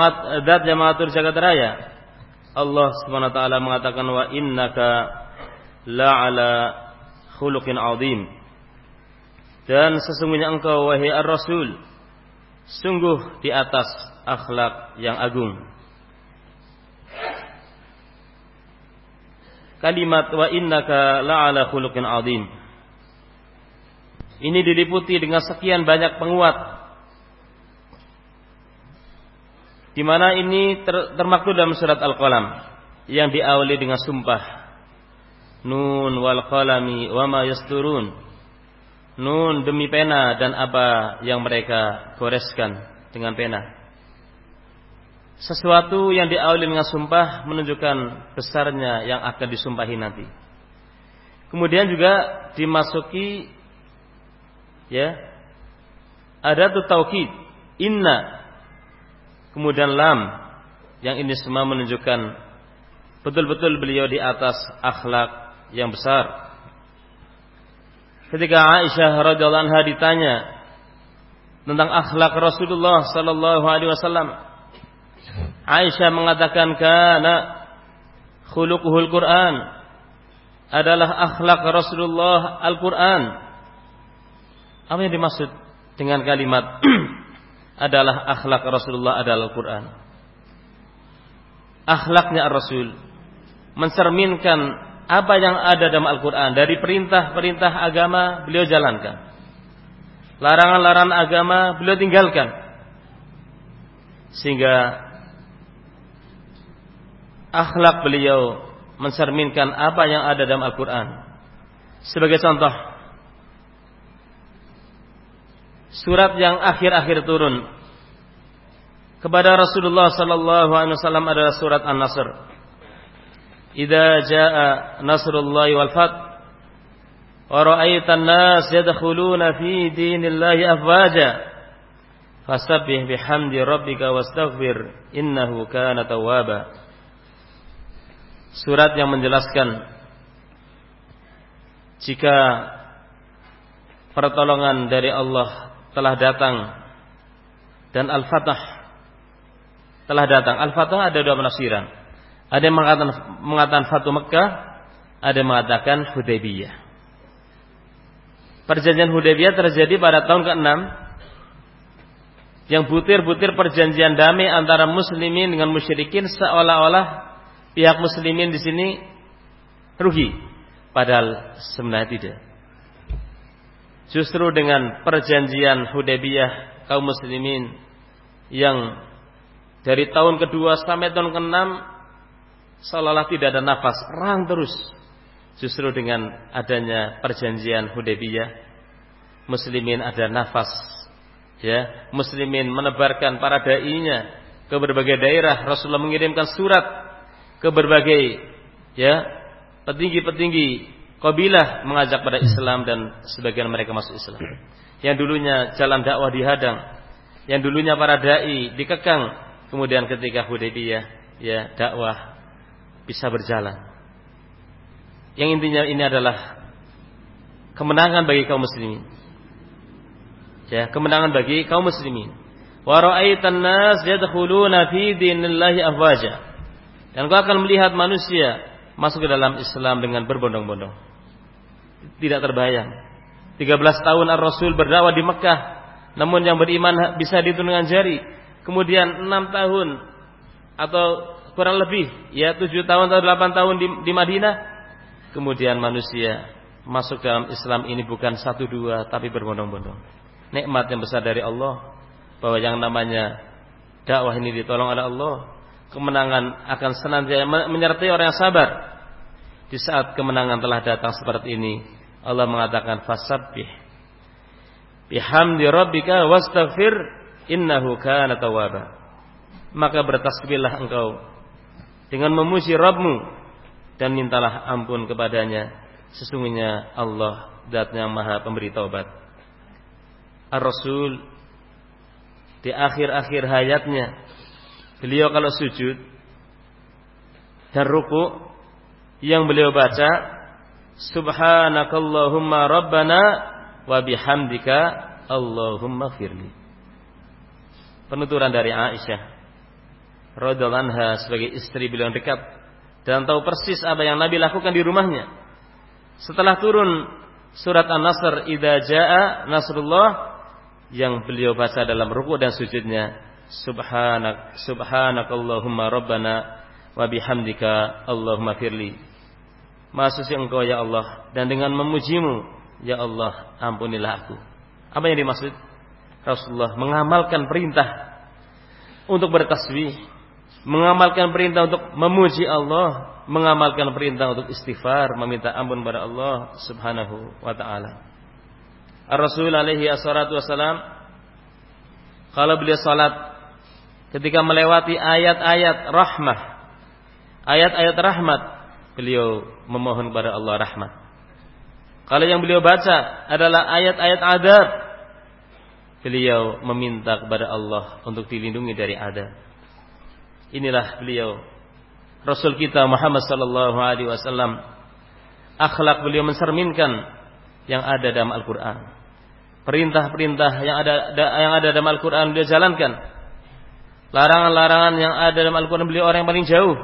zat yang mengatur jagat raya. Allah Subhanahu wa taala mengatakan wa innaka la'ala khuluqin azim. Dan sesungguhnya engkau wahai ar-rasul sungguh di atas akhlak yang agung. Kalimat wa innaka la'ala khuluqin azim. Ini diliputi dengan sekian banyak penguat di mana ini ter, termaktub dalam surat Al-Qalam yang diawali dengan sumpah. Nun wal qalami wa ma yasturun. Nun demi pena dan apa yang mereka goreskan dengan pena. Sesuatu yang diawali dengan sumpah menunjukkan besarnya yang akan disumpahi nanti. Kemudian juga dimasuki ya ada tuh taukid inna kemudian lam yang ini semua menunjukkan betul-betul beliau di atas akhlak yang besar ketika Aisyah radhiyallahu anha ditanya tentang akhlak Rasulullah sallallahu alaihi wasallam Aisyah mengatakan kana khuluquhul Quran. Adalah akhlak Rasulullah Al-Quran. Apa yang dimaksud dengan kalimat adalah akhlak Rasulullah adalah Al-Quran? Akhlaknya Ar-Rasul mencerminkan apa yang ada dalam Al-Quran? Dari perintah-perintah agama beliau jalankan. Larangan-larangan agama beliau tinggalkan. Sehingga akhlak beliau mencerminkan apa yang ada dalam Al-Quran. Sebagai contoh surat yang akhir-akhir turun kepada Rasulullah sallallahu alaihi wasallam adalah surat An-Nasr idza jaa nasrullahi wal fath wa ra'aitan nas yadkhuluna fi dinillahi afwaja fasabbih bihamdi rabbika wastaghfir innahu kana tawwaba surat yang menjelaskan jika pertolongan dari Allah telah datang dan al-fatah telah datang. Al-fatah ada dua penafsiran ada yang mengatakan, mengatakan Fatu Mekah, ada yang mengatakan Hudaybiyah. Perjanjian Hudaybiyah terjadi pada tahun ke-6 yang butir-butir perjanjian damai antara muslimin dengan musyrikin seolah-olah pihak muslimin di sini rugi padahal sebenarnya tidak. Justru dengan perjanjian Hudaybiyah kaum muslimin yang dari tahun kedua sampai tahun ke-6 seolah-olah tidak ada nafas, perang terus. Justru dengan adanya perjanjian Hudaybiyah, muslimin ada nafas. Ya, muslimin menebarkan para dai-nya ke berbagai daerah. Rasulullah mengirimkan surat ke berbagai ya, petinggi-petinggi kabilah mengajak pada Islam dan sebagian mereka masuk Islam. Yang dulunya jalan dakwah dihadang, yang dulunya para dai dikekang, kemudian ketika Hudaybiyah ya dakwah bisa berjalan. Yang intinya ini adalah kemenangan bagi kaum muslimin. Ya, kemenangan bagi kaum muslimin. Wa ra'aitan nas yadkhuluna fi dinillahi afwaja. Dan kau akan melihat manusia masuk ke dalam Islam dengan berbondong-bondong. Tidak terbayang. 13 tahun Ar-Rasul berdakwah di Mekah, namun yang beriman bisa dihitung dengan jari. Kemudian 6 tahun atau kurang lebih ya 7 tahun atau 8 tahun di, di Madinah. Kemudian manusia masuk dalam Islam ini bukan satu dua tapi berbondong-bondong. Nikmat yang besar dari Allah bahwa yang namanya dakwah ini ditolong oleh Allah kemenangan akan senantiasa menyertai orang yang sabar. Di saat kemenangan telah datang seperti ini, Allah mengatakan fasabbih bihamdi rabbika wastaghfir innahu kana tawwaba. Maka bertasbihlah engkau dengan memuji Rabbmu dan mintalah ampun kepadanya. Sesungguhnya Allah zat yang maha pemberi taubat. Ar-Rasul di akhir-akhir hayatnya Beliau kalau sujud dan ruku yang beliau baca Subhanakallahumma rabbana wa bihamdika Allahumma firli. Penuturan dari Aisyah radhiyallahu sebagai istri beliau dekat dan tahu persis apa yang Nabi lakukan di rumahnya. Setelah turun surat An-Nasr idza jaa nasrullah yang beliau baca dalam ruku dan sujudnya subhanak subhanakallahumma rabbana wa bihamdika Allahumma firli Maha suci engkau ya Allah dan dengan memujimu ya Allah ampunilah aku. Apa yang dimaksud? Rasulullah mengamalkan perintah untuk bertasbih, mengamalkan perintah untuk memuji Allah, mengamalkan perintah untuk istighfar, meminta ampun kepada Allah Subhanahu wa taala. Ar-Rasul alaihi assalatu wassalam kalau beliau salat ketika melewati ayat-ayat rahmah, ayat-ayat rahmat, beliau memohon kepada Allah rahmat. Kalau yang beliau baca adalah ayat-ayat adab, beliau meminta kepada Allah untuk dilindungi dari adab. Inilah beliau Rasul kita Muhammad sallallahu alaihi wasallam akhlak beliau mencerminkan yang ada dalam Al-Qur'an. Perintah-perintah yang ada yang ada dalam Al-Qur'an beliau jalankan Larangan-larangan yang ada dalam Al-Quran beliau orang yang paling jauh.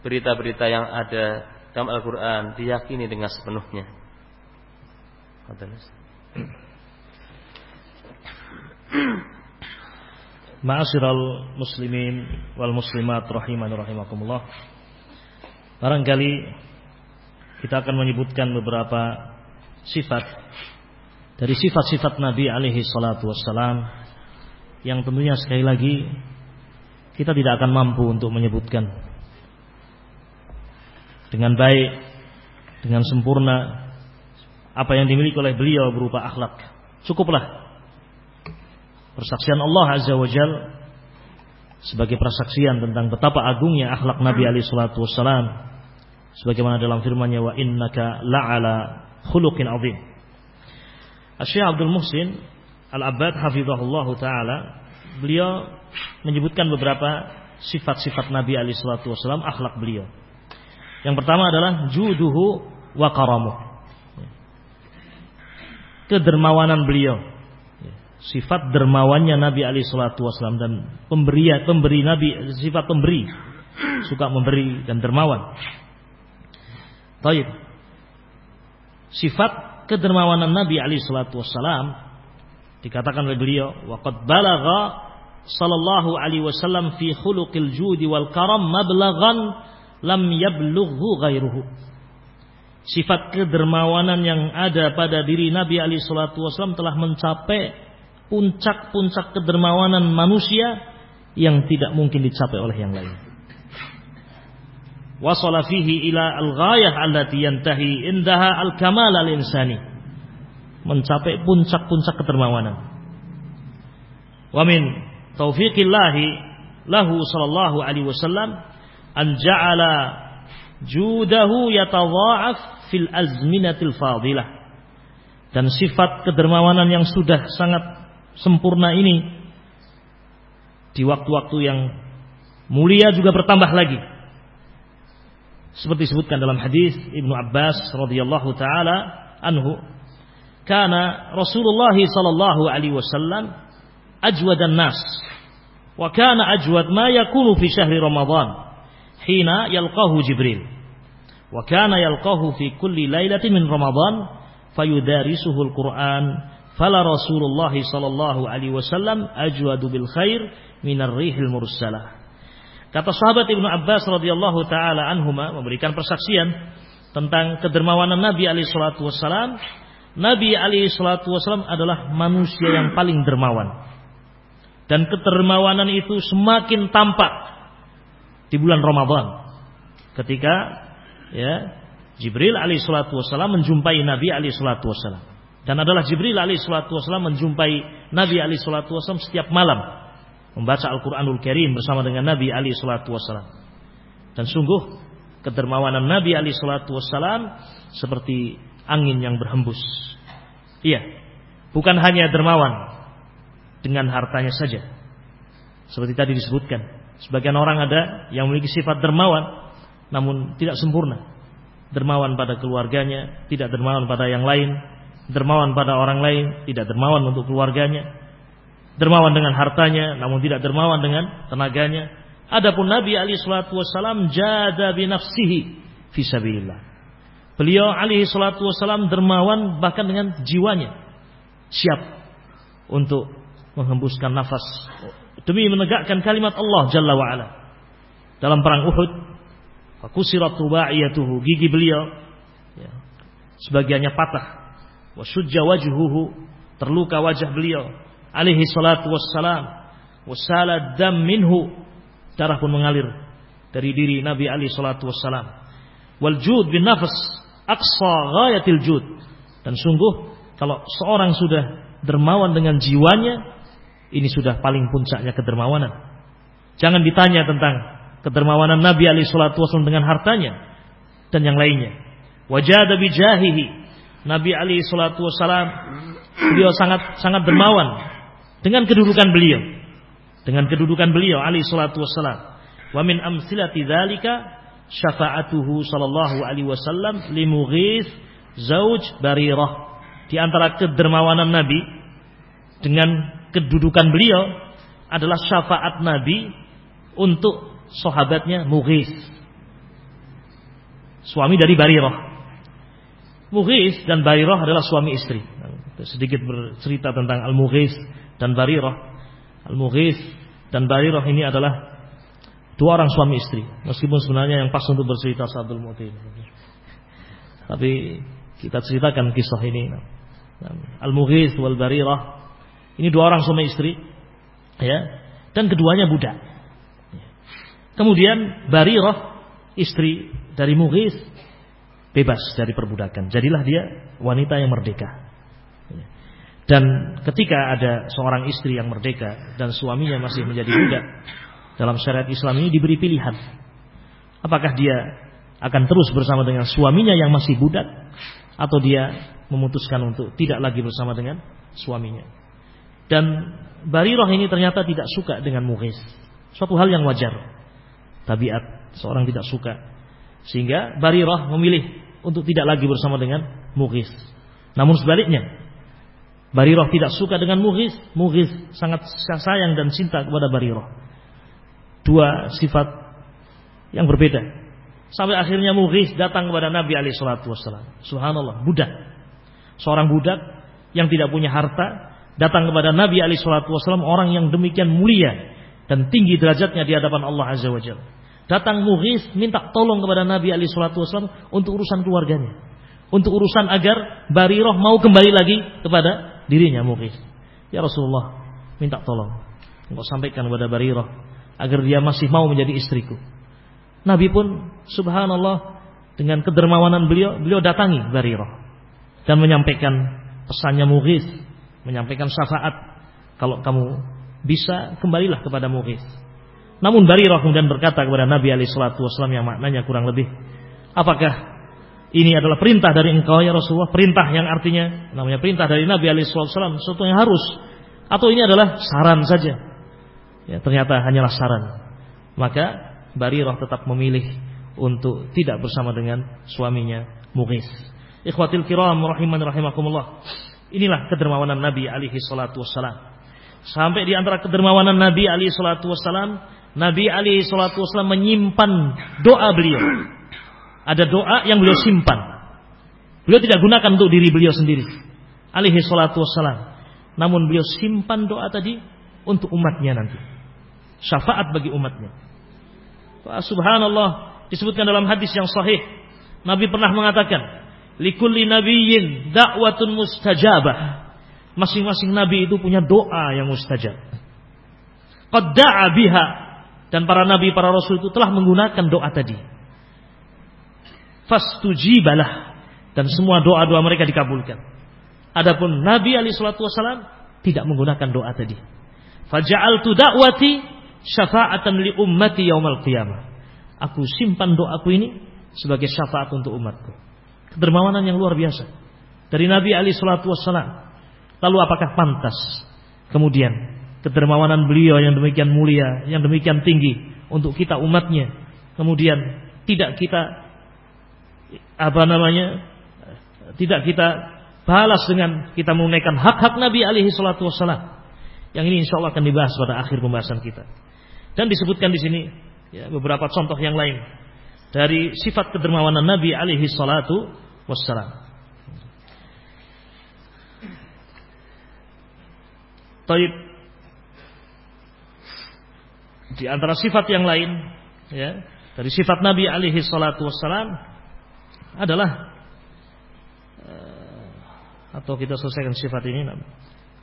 Berita-berita yang ada dalam Al-Quran diyakini dengan sepenuhnya. Ma'asyiral muslimin wal muslimat rahiman rahimakumullah. Barangkali kita akan menyebutkan beberapa sifat dari sifat-sifat Nabi alaihi salatu wassalam yang tentunya sekali lagi kita tidak akan mampu untuk menyebutkan dengan baik, dengan sempurna apa yang dimiliki oleh beliau berupa akhlak. Cukuplah persaksian Allah Azza wa Jal sebagai persaksian tentang betapa agungnya akhlak Nabi alaihi salatu wassalam sebagaimana dalam firman-Nya wa innaka la'ala khuluqin azim. Asy Abdul Muhsin Al-Abbad hafizahullah taala beliau menyebutkan beberapa sifat-sifat Nabi alaihi salatu wasallam akhlak beliau. Yang pertama adalah juduhu wa karamuh. Kedermawanan beliau. Sifat dermawannya Nabi alaihi salatu wasallam dan pemberi pemberi Nabi sifat pemberi suka memberi dan dermawan. Baik. Sifat kedermawanan Nabi alaihi salatu wasallam dikatakan oleh beliau waqad balagha sallallahu alaihi wasallam fi khuluqil judi wal karam mablaghan lam yablughu ghairuhu. Sifat kedermawanan yang ada pada diri Nabi alaihi salatu wasallam telah mencapai puncak-puncak kedermawanan manusia yang tidak mungkin dicapai oleh yang lain. Wasala fihi ila al-ghayah allati yantahi indaha al-kamal al-insani. Mencapai puncak-puncak kedermawanan. Wa min taufiqillahi lahu sallallahu alaihi wasallam an ja'ala judahu yatadha'af fil azminatil fadilah dan sifat kedermawanan yang sudah sangat sempurna ini di waktu-waktu yang mulia juga bertambah lagi seperti disebutkan dalam hadis Ibnu Abbas radhiyallahu taala anhu kana Rasulullah sallallahu alaihi wasallam ajwadan nas wa kana ajwad ma yakunu fi syahri Ramadan hina yalqahu Jibril. Wa kana yalqahu fi kulli lailatin min Ramadan fayudarisuhu al-Qur'an fala Rasulullah sallallahu alaihi wasallam ajwadu bil khair minar rihil mursalah. Kata sahabat Ibnu Abbas radhiyallahu taala anhuma memberikan persaksian tentang kedermawanan Nabi alaihi salatu wasallam. Nabi alaihi salatu wasallam adalah manusia yang paling dermawan. Dan kedermawanan itu semakin tampak di bulan Ramadan. Ketika ya Jibril alaihi salatu wasallam menjumpai Nabi alaihi salatu wasallam. Dan adalah Jibril alaihi salatu wasallam menjumpai Nabi alaihi salatu wasallam setiap malam membaca Al-Qur'anul Karim bersama dengan Nabi alaihi salatu wasallam. Dan sungguh kedermawanan Nabi alaihi salatu wasallam seperti angin yang berhembus. Iya, bukan hanya dermawan, dengan hartanya saja. Seperti tadi disebutkan, sebagian orang ada yang memiliki sifat dermawan namun tidak sempurna. Dermawan pada keluarganya, tidak dermawan pada yang lain, dermawan pada orang lain, tidak dermawan untuk keluarganya. Dermawan dengan hartanya namun tidak dermawan dengan tenaganya. Adapun Nabi alaihi salatu wasallam jada bi nafsihi fi sabilillah. Beliau alaihi salatu wasallam dermawan bahkan dengan jiwanya. Siap untuk menghembuskan nafas demi menegakkan kalimat Allah Jalla wa ala. Dalam perang Uhud, fakusirat tubaiyatuhu, gigi beliau ya, sebagiannya patah. Wa sujja wajhuhu, terluka wajah beliau alaihi salatu wassalam. Wasala dam minhu, darah pun mengalir dari diri Nabi alaihi salatu wassalam. Wal jud bin nafas aqsa ghayatil jud. Dan sungguh kalau seorang sudah dermawan dengan jiwanya, ini sudah paling puncaknya kedermawanan. Jangan ditanya tentang kedermawanan Nabi alaihi salatu wasallam dengan hartanya dan yang lainnya. Wajada bijahihi. Nabi alaihi salatu wasallam beliau sangat sangat dermawan dengan kedudukan beliau. Dengan kedudukan beliau alaihi salatu wasallam. Wa min amsilati dzalika syafa'atuhu sallallahu alaihi wasallam limughis zauj barirah. Di antara kedermawanan Nabi dengan kedudukan beliau adalah syafaat Nabi untuk sahabatnya Mughis. Suami dari Barirah. Mughis dan Barirah adalah suami istri. Sedikit bercerita tentang Al-Mughis dan Barirah. Al-Mughis dan Barirah ini adalah dua orang suami istri. Meskipun sebenarnya yang pas untuk bercerita Sadul Mutin. Tapi kita ceritakan kisah ini. Al-Mughis wal Barirah ini dua orang suami istri, ya, dan keduanya budak. Kemudian Barirah istri dari Mughis bebas dari perbudakan. Jadilah dia wanita yang merdeka. Dan ketika ada seorang istri yang merdeka dan suaminya masih menjadi budak, dalam syariat Islam ini diberi pilihan. Apakah dia akan terus bersama dengan suaminya yang masih budak atau dia memutuskan untuk tidak lagi bersama dengan suaminya. Dan Barirah ini ternyata tidak suka dengan Mughis. Suatu hal yang wajar. Tabiat seorang tidak suka. Sehingga Barirah memilih untuk tidak lagi bersama dengan Mughis. Namun sebaliknya, Barirah tidak suka dengan Mughis. Mughis sangat sayang dan cinta kepada Barirah. Dua sifat yang berbeda. Sampai akhirnya Mughis datang kepada Nabi alaihi salatu Subhanallah, budak. Seorang budak yang tidak punya harta, datang kepada Nabi Shallallahu Wasallam orang yang demikian mulia dan tinggi derajatnya di hadapan Allah Azza wa Jalla. Datang Mughis minta tolong kepada Nabi Ali Shallallahu Wasallam untuk urusan keluarganya, untuk urusan agar Barirah mau kembali lagi kepada dirinya Mughis. Ya Rasulullah, minta tolong. Engkau sampaikan kepada Barirah agar dia masih mau menjadi istriku. Nabi pun subhanallah dengan kedermawanan beliau, beliau datangi Barirah dan menyampaikan pesannya Mughis menyampaikan syafaat kalau kamu bisa kembalilah kepada Mughis. Namun Barirah kemudian berkata kepada Nabi alaihi salatu wasallam yang maknanya kurang lebih, apakah ini adalah perintah dari engkau ya Rasulullah, perintah yang artinya namanya perintah dari Nabi alaihi salatu wasallam sesuatu yang harus atau ini adalah saran saja? Ya, ternyata hanyalah saran. Maka Barirah tetap memilih untuk tidak bersama dengan suaminya Mughis. Ikhwatil kiram rahiman rahimakumullah. Inilah kedermawanan Nabi alaihi salatu wassalam. Sampai di antara kedermawanan Nabi alaihi salatu wassalam, Nabi Ali Shallallahu Wasallam menyimpan doa beliau. Ada doa yang beliau simpan. Beliau tidak gunakan untuk diri beliau sendiri. Alaihi Shallallahu. Namun beliau simpan doa tadi untuk umatnya nanti. Syafaat bagi umatnya. Subhanallah disebutkan dalam hadis yang sahih. Nabi pernah mengatakan, "Likulli nabiyyin da'watun mustajabah." Masing-masing nabi itu punya doa yang mustajab. Qad da'a biha dan para nabi, para rasul itu telah menggunakan doa tadi. Fastujibalah dan semua doa-doa mereka dikabulkan. Adapun Nabi Ali Shallallahu Wasallam tidak menggunakan doa tadi. Faja'altu da'wati syafa'atan li ummati yaumal qiyamah. Aku simpan doaku ini sebagai syafaat untuk umatku. Kedermawanan yang luar biasa dari Nabi Ali Shallallahu Wasallam. Lalu apakah pantas kemudian kedermawanan beliau yang demikian mulia, yang demikian tinggi untuk kita umatnya. Kemudian tidak kita apa namanya? Tidak kita balas dengan kita menunaikan hak-hak Nabi alaihi salatu wassalam. Yang ini insya Allah akan dibahas pada akhir pembahasan kita. Dan disebutkan di sini ya, beberapa contoh yang lain dari sifat kedermawanan Nabi alaihi salatu wassalam. Taib di antara sifat yang lain ya, dari sifat Nabi alaihi salatu wassalam adalah uh, atau kita selesaikan sifat ini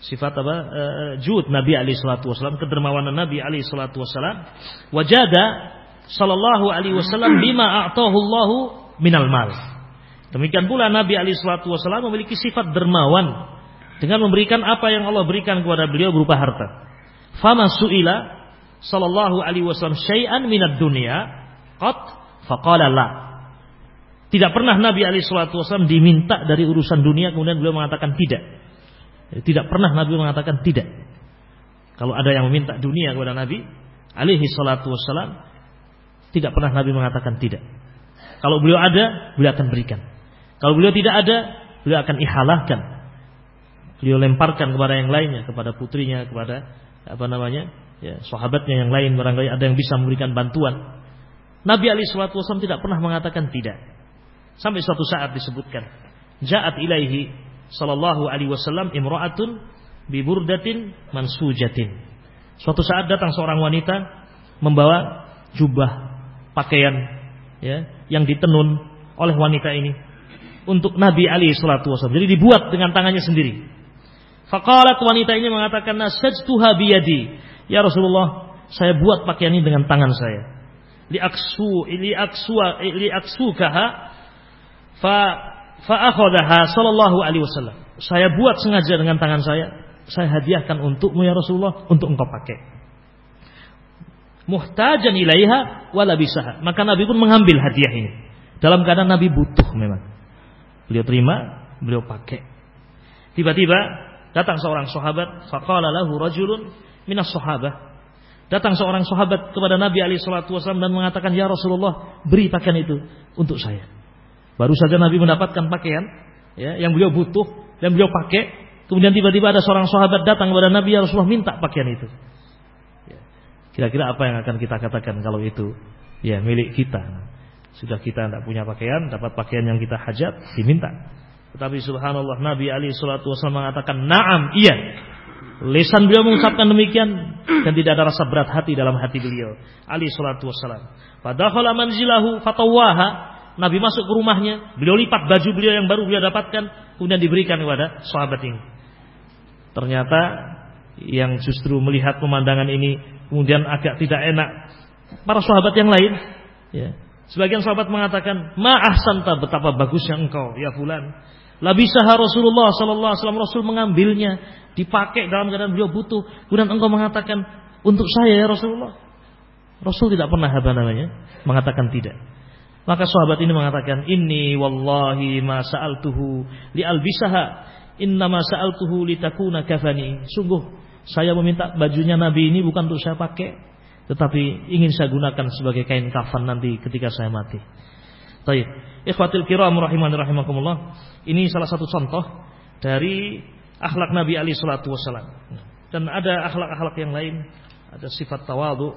sifat apa? Uh, jud Nabi alaihi salatu wassalam kedermawanan Nabi alaihi salatu wassalam. Wajada sallallahu alaihi wasallam bima a'tahu Allahu minal mal. Demikian pula Nabi alaihi salatu wassalam memiliki sifat dermawan dengan memberikan apa yang Allah berikan kepada beliau berupa harta. Fama suila sallallahu alaihi wasallam syai'an minad dunya qat faqala la. Tidak pernah Nabi alaihi salatu wasallam diminta dari urusan dunia kemudian beliau mengatakan tidak. Tidak pernah Nabi mengatakan tidak. Kalau ada yang meminta dunia kepada Nabi alaihi salatu wasallam tidak pernah Nabi mengatakan tidak. Kalau beliau ada, beliau akan berikan. Kalau beliau tidak ada, beliau akan ihalahkan. Beliau lemparkan kepada yang lainnya, kepada putrinya, kepada apa namanya? Ya, sahabatnya yang lain barangkali ada yang bisa memberikan bantuan. Nabi Ali Shallallahu Wasallam tidak pernah mengatakan tidak. Sampai suatu saat disebutkan, Ja'at ilaihi sallallahu alaihi wasallam imra'atun biburdatin mansujatin. Suatu saat datang seorang wanita membawa jubah pakaian ya yang ditenun oleh wanita ini untuk Nabi Ali Shallallahu Wasallam. Jadi dibuat dengan tangannya sendiri. Fakalat wanita ini mengatakan nasajtuha biyadi. Ya Rasulullah, saya buat pakaian ini dengan tangan saya. Li aksu li aksu li aksukaha fa fa akhadaha sallallahu alaihi wasallam. Saya buat sengaja dengan tangan saya. Saya hadiahkan untukmu ya Rasulullah untuk engkau pakai. Muhtajan ilaiha wala bisaha. Maka Nabi pun mengambil hadiah ini. Dalam keadaan Nabi butuh memang. Beliau terima, beliau pakai. Tiba-tiba datang seorang sahabat, faqala lahu rajulun minas sahabah. Datang seorang sahabat kepada Nabi Ali Shallallahu Wasallam dan mengatakan, Ya Rasulullah, beri pakaian itu untuk saya. Baru saja Nabi mendapatkan pakaian ya, yang beliau butuh dan beliau pakai. Kemudian tiba-tiba ada seorang sahabat datang kepada Nabi Ya Rasulullah minta pakaian itu. Ya. Kira-kira apa yang akan kita katakan kalau itu ya milik kita? Sudah kita tidak punya pakaian, dapat pakaian yang kita hajat, diminta. Tetapi subhanallah Nabi Ali Shallallahu Wasallam mengatakan, Naam, iya. Lisan beliau mengucapkan demikian dan tidak ada rasa berat hati dalam hati beliau. Ali salatu wassalam. Padahal manzilahu fatawaha. Nabi masuk ke rumahnya, beliau lipat baju beliau yang baru beliau dapatkan, kemudian diberikan kepada sahabat ini. Ternyata yang justru melihat pemandangan ini kemudian agak tidak enak para sahabat yang lain, ya. Sebagian sahabat mengatakan, "Ma ahsanta betapa bagusnya engkau ya fulan." Labisaha Rasulullah sallallahu alaihi wasallam Rasul mengambilnya, dipakai dalam keadaan beliau butuh. Kemudian engkau mengatakan untuk saya ya Rasulullah. Rasul tidak pernah apa namanya mengatakan tidak. Maka sahabat ini mengatakan, "Inni wallahi ma sa'altuhu li albisaha, inna ma sa'altuhu litakuna kafani." Sungguh saya meminta bajunya Nabi ini bukan untuk saya pakai, tetapi ingin saya gunakan sebagai kain kafan nanti ketika saya mati. Baik. Ikhwatil kiram rahimani rahimakumullah. Ini salah satu contoh dari akhlak Nabi Ali salatu wasallam. Dan ada akhlak-akhlak yang lain, ada sifat tawadu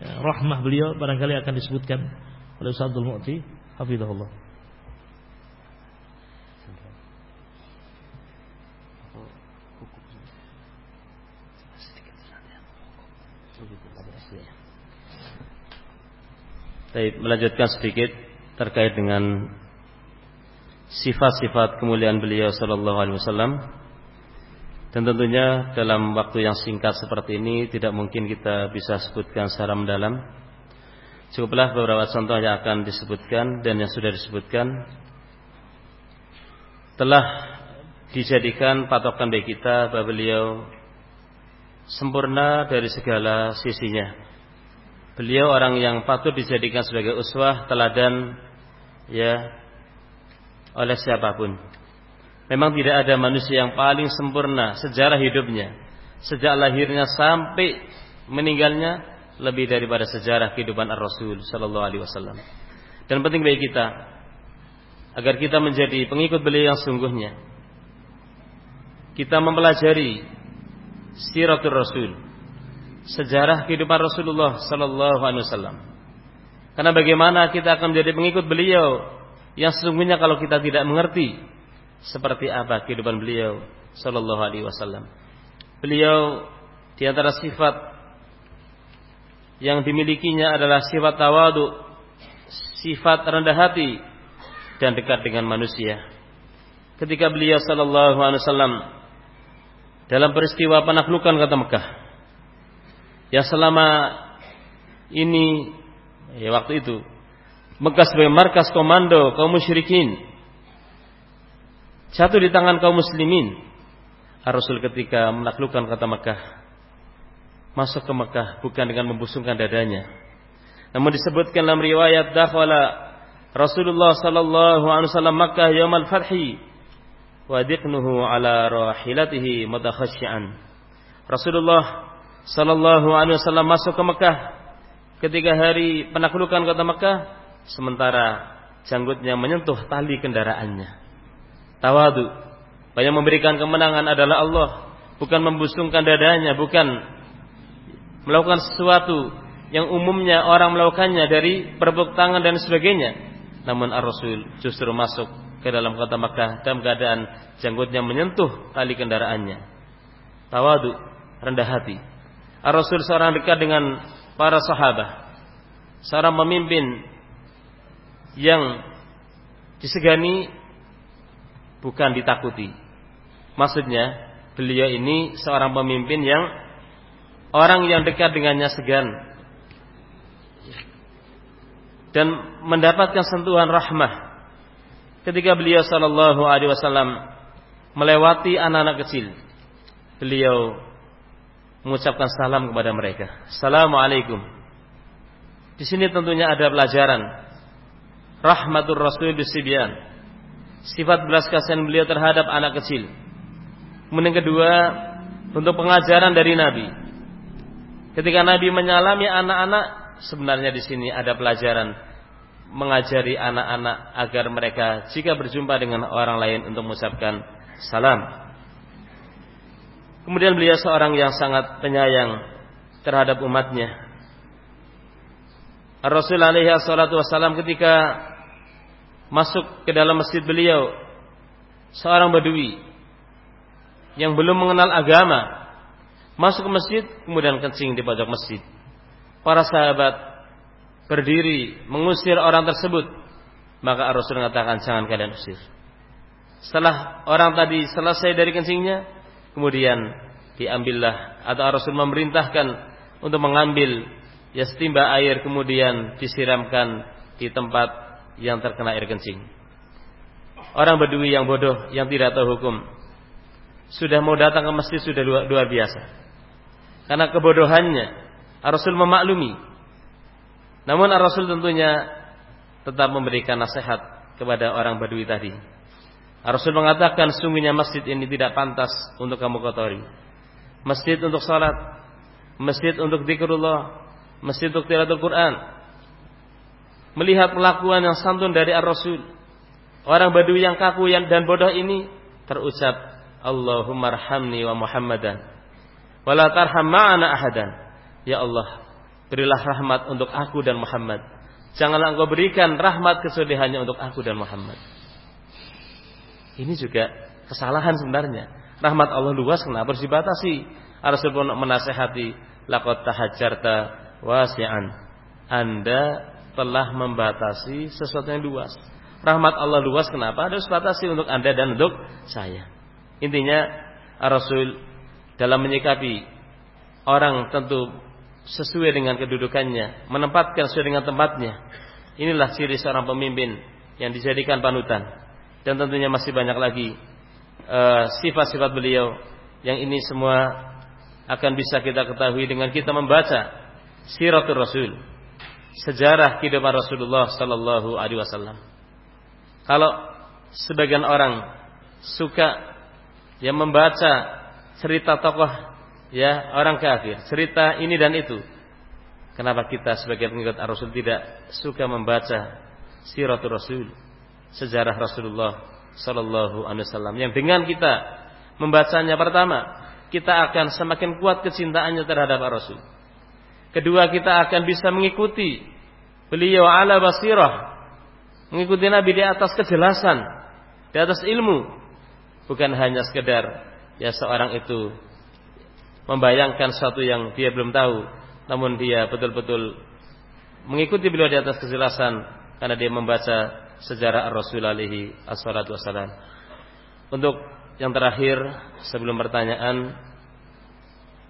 ya, rahmah beliau barangkali akan disebutkan oleh Ustaz Abdul Mu'ti hafizahullah. Baik, melanjutkan sedikit terkait dengan sifat-sifat kemuliaan beliau sallallahu alaihi wasallam. Dan tentunya dalam waktu yang singkat seperti ini tidak mungkin kita bisa sebutkan secara mendalam. Cukuplah beberapa contoh yang akan disebutkan dan yang sudah disebutkan telah dijadikan patokan bagi kita bahwa beliau sempurna dari segala sisinya. Beliau orang yang patut dijadikan sebagai uswah, teladan ya oleh siapa pun. Memang tidak ada manusia yang paling sempurna sejarah hidupnya. Sejak lahirnya sampai meninggalnya lebih daripada sejarah kehidupan Ar-Rasul sallallahu alaihi wasallam. Dan penting bagi kita agar kita menjadi pengikut beliau yang sungguhnya. Kita mempelajari siratul Rasul, sejarah kehidupan Rasulullah sallallahu alaihi wasallam. Karena bagaimana kita akan menjadi pengikut beliau yang sesungguhnya kalau kita tidak mengerti seperti apa kehidupan beliau sallallahu alaihi wasallam. Beliau di antara sifat yang dimilikinya adalah sifat tawadu, sifat rendah hati dan dekat dengan manusia. Ketika beliau sallallahu alaihi wasallam dalam peristiwa penaklukan kota Mekah yang selama ini ya waktu itu Mekah sebagai markas komando kaum musyrikin jatuh di tangan kaum muslimin. Rasul ketika menaklukkan kota Mekah masuk ke Mekah bukan dengan membusungkan dadanya. Namun disebutkan dalam riwayat dakhala Rasulullah sallallahu alaihi wasallam Makkah yaumal fathi wa diqnuhu ala rahilatihi mutakhashshian. Rasulullah sallallahu alaihi wasallam masuk ke Mekah ketika hari penaklukan kota Mekah sementara janggutnya menyentuh tali kendaraannya. Tawadu. Banyak memberikan kemenangan adalah Allah, bukan membusungkan dadanya, bukan melakukan sesuatu yang umumnya orang melakukannya dari berbuk tangan dan sebagainya. Namun Ar-Rasul justru masuk ke dalam kota Makkah dalam keadaan janggutnya menyentuh tali kendaraannya. Tawadu, rendah hati. Ar-Rasul seorang dekat dengan para sahabat. Seorang pemimpin yang disegani bukan ditakuti. Maksudnya, beliau ini seorang pemimpin yang orang yang dekat dengannya segan dan mendapatkan sentuhan rahmah ketika beliau sallallahu alaihi wasallam melewati anak-anak kecil. Beliau mengucapkan salam kepada mereka. Assalamualaikum. Di sini tentunya ada pelajaran rahmatur rasul bisibyan. Sifat belas kasihan beliau terhadap anak kecil. Kemudian kedua, untuk pengajaran dari Nabi. Ketika Nabi menyalami anak-anak, sebenarnya di sini ada pelajaran mengajari anak-anak agar mereka jika berjumpa dengan orang lain untuk mengucapkan salam. Kemudian beliau seorang yang sangat penyayang terhadap umatnya. Rasul alaihi salatu wasallam ketika masuk ke dalam masjid beliau seorang badui yang belum mengenal agama masuk ke masjid kemudian kencing di pojok masjid. Para sahabat berdiri mengusir orang tersebut. Maka Rasul mengatakan jangan kalian usir. Setelah orang tadi selesai dari kencingnya kemudian diambillah atau Rasul memerintahkan untuk mengambil ya setimba air kemudian disiramkan di tempat yang terkena air kencing. Orang Badui yang bodoh yang tidak tahu hukum sudah mau datang ke masjid sudah luar, luar biasa. Karena kebodohannya Rasul memaklumi. Namun Rasul tentunya tetap memberikan nasihat kepada orang Badui tadi. Rasul mengatakan sungguhnya masjid ini tidak pantas untuk kamu kotori. Masjid untuk salat, masjid untuk zikrullah, masjid untuk tilawatul Quran, melihat pelakuan yang santun dari Ar-Rasul. Orang Badui yang kaku dan bodoh ini terucap Allahumma rahamni wa Muhammadan wala tarham ma'ana ahadan. Ya Allah, Berilah rahmat untuk aku dan Muhammad. Janganlah engkau berikan rahmat kecuali hanya untuk aku dan Muhammad. Ini juga kesalahan sebenarnya. Rahmat Allah luas kenapa harus dibatasi? Pun menasehati, laqad tahajjarta wasi'an. Anda telah membatasi sesuatu yang luas. Rahmat Allah luas kenapa? Harus batasi untuk Anda dan untuk saya. Intinya Rasul dalam menyikapi orang tentu sesuai dengan kedudukannya, menempatkan sesuai dengan tempatnya. Inilah ciri seorang pemimpin yang dijadikan panutan. Dan tentunya masih banyak lagi eh, sifat-sifat uh, beliau yang ini semua akan bisa kita ketahui dengan kita membaca Siratul Rasul, sejarah kehidupan Rasulullah sallallahu alaihi wasallam. Kalau sebagian orang suka yang membaca cerita tokoh ya orang kafir, cerita ini dan itu. Kenapa kita sebagai pengikut Rasul tidak suka membaca siratul Rasul, sejarah Rasulullah sallallahu alaihi wasallam yang dengan kita membacanya pertama, kita akan semakin kuat kecintaannya terhadap Rasul. Kedua, kita akan bisa mengikuti beliau ala basirah, mengikuti Nabi di atas kejelasan, di atas ilmu, bukan hanya sekedar ya seorang itu membayangkan sesuatu yang dia belum tahu, namun dia betul-betul mengikuti beliau di atas kejelasan karena dia membaca sejarah Ar-Rasul alaihi assalatu wassalam. Untuk yang terakhir sebelum pertanyaan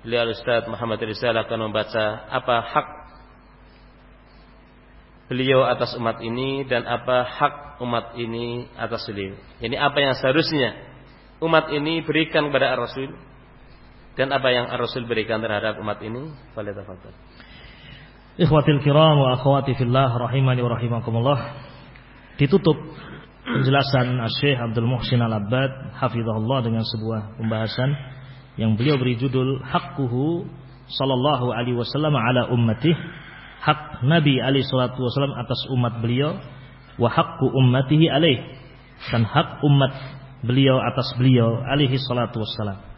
beliau Ustaz Muhammad Rizal akan membaca apa hak beliau atas umat ini dan apa hak umat ini atas beliau. Ini apa yang seharusnya umat ini berikan kepada Ar-Rasul dan apa yang Rasul berikan terhadap umat ini falyatafadhal Ikhwatil kiram wa akhwati fillah rahimani wa rahimakumullah ditutup penjelasan Syekh Abdul Muhsin Al-Abbad hafizahullah dengan sebuah pembahasan yang beliau beri judul Haqquhu sallallahu alaihi wasallam ala ummatih. Hak Nabi alaihi salatu wasallam atas umat beliau wa haqqu ummatihi alaih dan hak umat beliau atas beliau alaihi salatu wasallam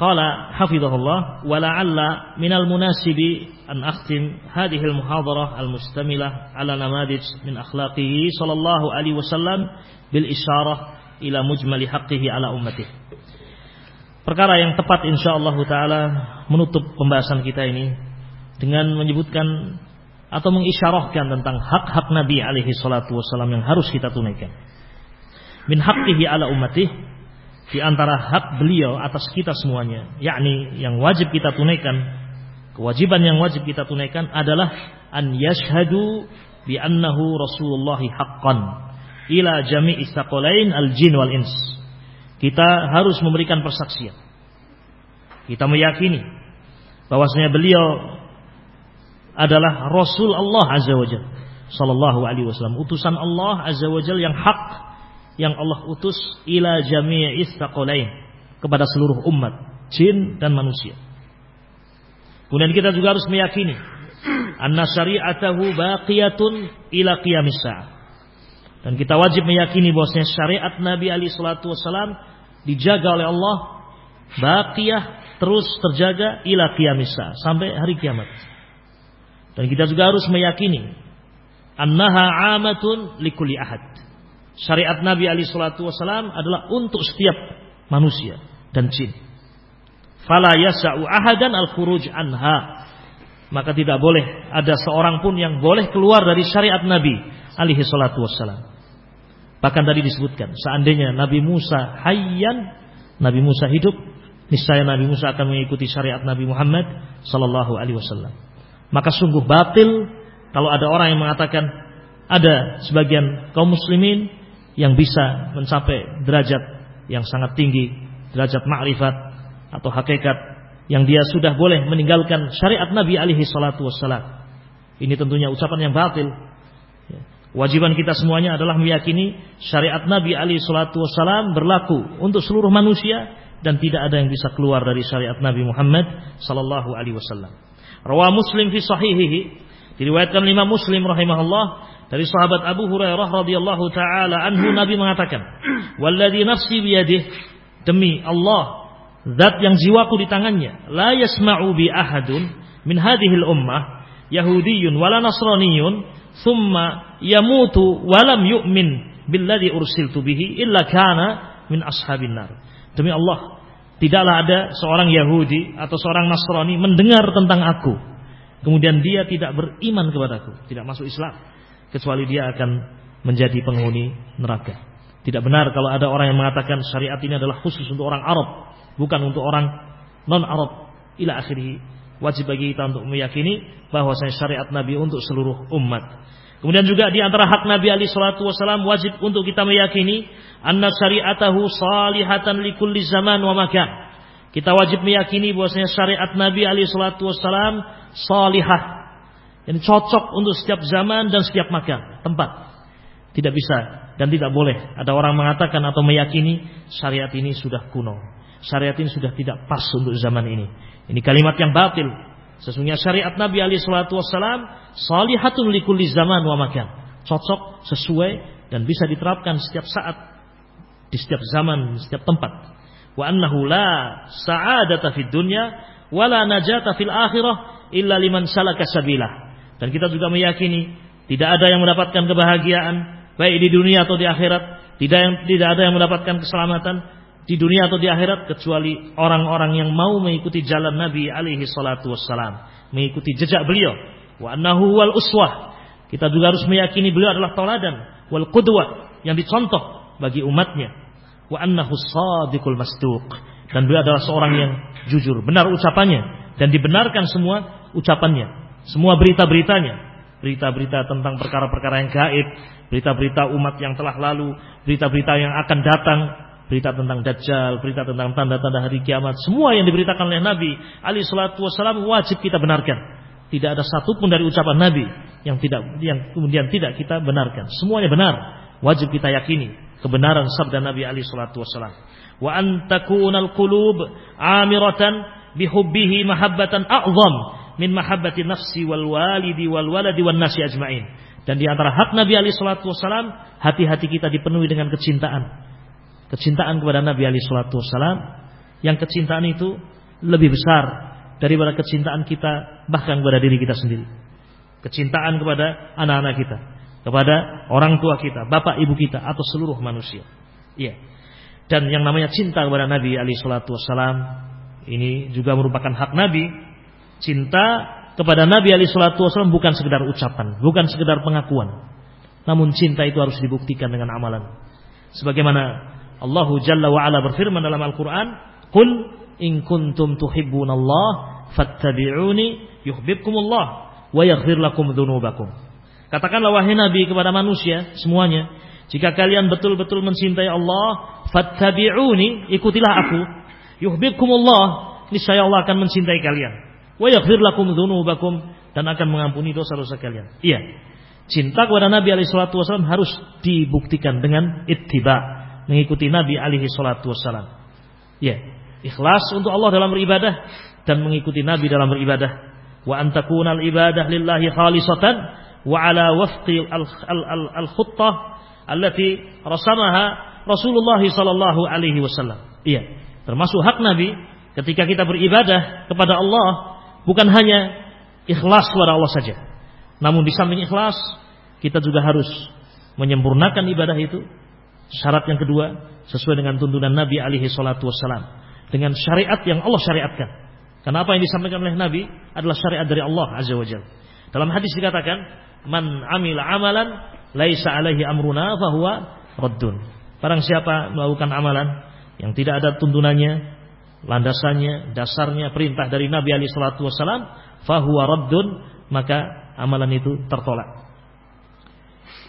Qala hafizahullah wa la'alla min al-munasibi an akhtim hadhihi al-muhadarah al-mustamilah ala namadij min akhlaqihi sallallahu alaihi wasallam bil isyarah ila mujmali haqqihi ala ummatih. Perkara yang tepat insyaallah taala menutup pembahasan kita ini dengan menyebutkan atau mengisyarahkan tentang hak-hak Nabi alaihi salatu wasallam yang harus kita tunaikan. Min haqqihi ala ummatih di antara hak beliau atas kita semuanya, yakni yang wajib kita tunaikan, kewajiban yang wajib kita tunaikan adalah an yashhadu bi annahu Rasulullah haqqan ila jami'i saqalain al-jin wal ins. Kita harus memberikan persaksian. Kita meyakini bahwasanya beliau adalah Rasul Allah Azza wa Jalla sallallahu alaihi wasallam, utusan Allah Azza wa Jalla yang hak yang Allah utus ila jami'is taqalain kepada seluruh umat jin dan manusia. Kemudian kita juga harus meyakini anna syari'atahu baqiyatun ila qiyamis. Dan kita wajib meyakini bahwasanya syariat Nabi Ali salatu wasalam dijaga oleh Allah baqiyah terus terjaga ila qiyamis sampai hari kiamat. Dan kita juga harus meyakini annaha amatun likulli ahad syariat Nabi Ali Shallallahu Wasallam adalah untuk setiap manusia dan jin. Fala yasa'u ahadan al khuruj anha. Maka tidak boleh ada seorang pun yang boleh keluar dari syariat Nabi alaihi salatu wassalam. Bahkan tadi disebutkan, seandainya Nabi Musa hayyan, Nabi Musa hidup, niscaya Nabi Musa akan mengikuti syariat Nabi Muhammad sallallahu alaihi wasallam. Maka sungguh batil kalau ada orang yang mengatakan ada sebagian kaum muslimin yang bisa mencapai derajat yang sangat tinggi, derajat ma'rifat atau hakikat yang dia sudah boleh meninggalkan syariat Nabi alaihi salatu wassalam. Ini tentunya ucapan yang batil. Ya. Wajiban kita semuanya adalah meyakini syariat Nabi alaihi salatu wassalam berlaku untuk seluruh manusia dan tidak ada yang bisa keluar dari syariat Nabi Muhammad sallallahu alaihi wasallam. Rawa Muslim fi sahihihi diriwayatkan lima Muslim rahimahullah dari sahabat Abu Hurairah radhiyallahu taala anhu Nabi mengatakan, "Walladzi nafsi biyadih" demi Allah zat yang jiwaku di tangannya la yasma'u bi ahadun min hadhil ummah yahudiyyun wala nasraniyun thumma yamutu walam yu'min billadhi ursiltu bihi illa kana min ashabin nar. Demi Allah tidaklah ada seorang Yahudi atau seorang Nasrani mendengar tentang aku. Kemudian dia tidak beriman kepadaku tidak masuk Islam kecuali dia akan menjadi penghuni neraka. Tidak benar kalau ada orang yang mengatakan syariat ini adalah khusus untuk orang Arab bukan untuk orang non Arab ila akhirih wajib bagi kita untuk meyakini bahwa syariat Nabi untuk seluruh umat. Kemudian juga di antara hak Nabi Ali Shallallahu Wasallam wajib untuk kita meyakini anna syariatahu salihatan li kulli zaman wa makan. Kita wajib meyakini bahwasanya syariat Nabi Ali Shallallahu Wasallam salihah yang cocok untuk setiap zaman dan setiap makan tempat tidak bisa dan tidak boleh ada orang mengatakan atau meyakini syariat ini sudah kuno syariat ini sudah tidak pas untuk zaman ini. Ini kalimat yang batil. Sesungguhnya syariat Nabi alaihi wasalam salihatun likulli zaman wa makan. Cocok, sesuai dan bisa diterapkan setiap saat di setiap zaman, setiap tempat. Wa annahu la sa'adata fid dunya wala najata fil akhirah illa liman salaka sabilah. Dan kita juga meyakini tidak ada yang mendapatkan kebahagiaan baik di dunia atau di akhirat, tidak yang tidak ada yang mendapatkan keselamatan di dunia atau di akhirat kecuali orang-orang yang mau mengikuti jalan Nabi alaihi salatu wassalam, mengikuti jejak beliau. Wa annahu wal uswah. Kita juga harus meyakini beliau adalah tauladan wal qudwah yang dicontoh bagi umatnya. Wa annahu sadiqul masduq dan beliau adalah seorang yang jujur, benar ucapannya dan dibenarkan semua ucapannya, semua berita-beritanya. Berita-berita tentang perkara-perkara yang gaib, berita-berita umat yang telah lalu, berita-berita yang akan datang, berita tentang Dajjal, berita tentang tanda-tanda hari kiamat, semua yang diberitakan oleh Nabi Ali Shallallahu Wasallam wajib kita benarkan. Tidak ada satupun dari ucapan Nabi yang tidak yang kemudian tidak kita benarkan. Semuanya benar, wajib kita yakini kebenaran sabda Nabi Ali Shallallahu Wasallam. Wa antakunal qulub amiratan bihubbihi mahabbatan a'zam min mahabbati nafsi wal walidi wal waladi wan nasi ajmain. Dan di antara hak Nabi Ali Shallallahu Wasallam, hati-hati kita dipenuhi dengan kecintaan. Kecintaan kepada Nabi Ali Shallallahu Wasallam yang kecintaan itu lebih besar daripada kecintaan kita bahkan kepada diri kita sendiri. Kecintaan kepada anak-anak kita kepada orang tua kita bapak ibu kita atau seluruh manusia. Iya. Dan yang namanya cinta kepada Nabi Ali Shallallahu Wasallam ini juga merupakan hak Nabi cinta kepada Nabi Ali Shallallahu Wasallam bukan sekedar ucapan bukan sekedar pengakuan namun cinta itu harus dibuktikan dengan amalan sebagaimana Allah Jalla wa ala berfirman dalam Al-Qur'an, "Qul in kuntum tuhibbunallah fattabi'uni yuhibbukumullah wa yaghfir lakum dzunubakum." Katakanlah wahai Nabi kepada manusia semuanya, jika kalian betul-betul mencintai Allah, fattabi'uni, ikutilah aku. Yuhibbukumullah, niscaya Allah akan mencintai kalian. Wa yaghfir lakum dzunubakum dan akan mengampuni dosa-dosa kalian. Iya. Cinta kepada Nabi alaihi wasallam harus dibuktikan dengan ittiba, mengikuti Nabi alaihi salatu wassalam. Ya, ikhlas untuk Allah dalam beribadah dan mengikuti Nabi dalam beribadah. Wa antakunal ibadah lillahi khalisatan wa ala wafqi al-khuttah allati rasamaha Rasulullah sallallahu alaihi wasallam. Iya, termasuk hak Nabi ketika kita beribadah kepada Allah bukan hanya ikhlas kepada Allah saja. Namun di samping ikhlas kita juga harus menyempurnakan ibadah itu Syarat yang kedua sesuai dengan tuntunan Nabi alaihi salatu wassalam dengan syariat yang Allah syariatkan. Karena apa yang disampaikan oleh Nabi adalah syariat dari Allah azza wajalla. Dalam hadis dikatakan, "Man amila amalan laisa alaihi amruna fahuwa raddun." Barang siapa melakukan amalan yang tidak ada tuntunannya, landasannya, dasarnya perintah dari Nabi alaihi salatu wassalam, fahuwa raddun, maka amalan itu tertolak.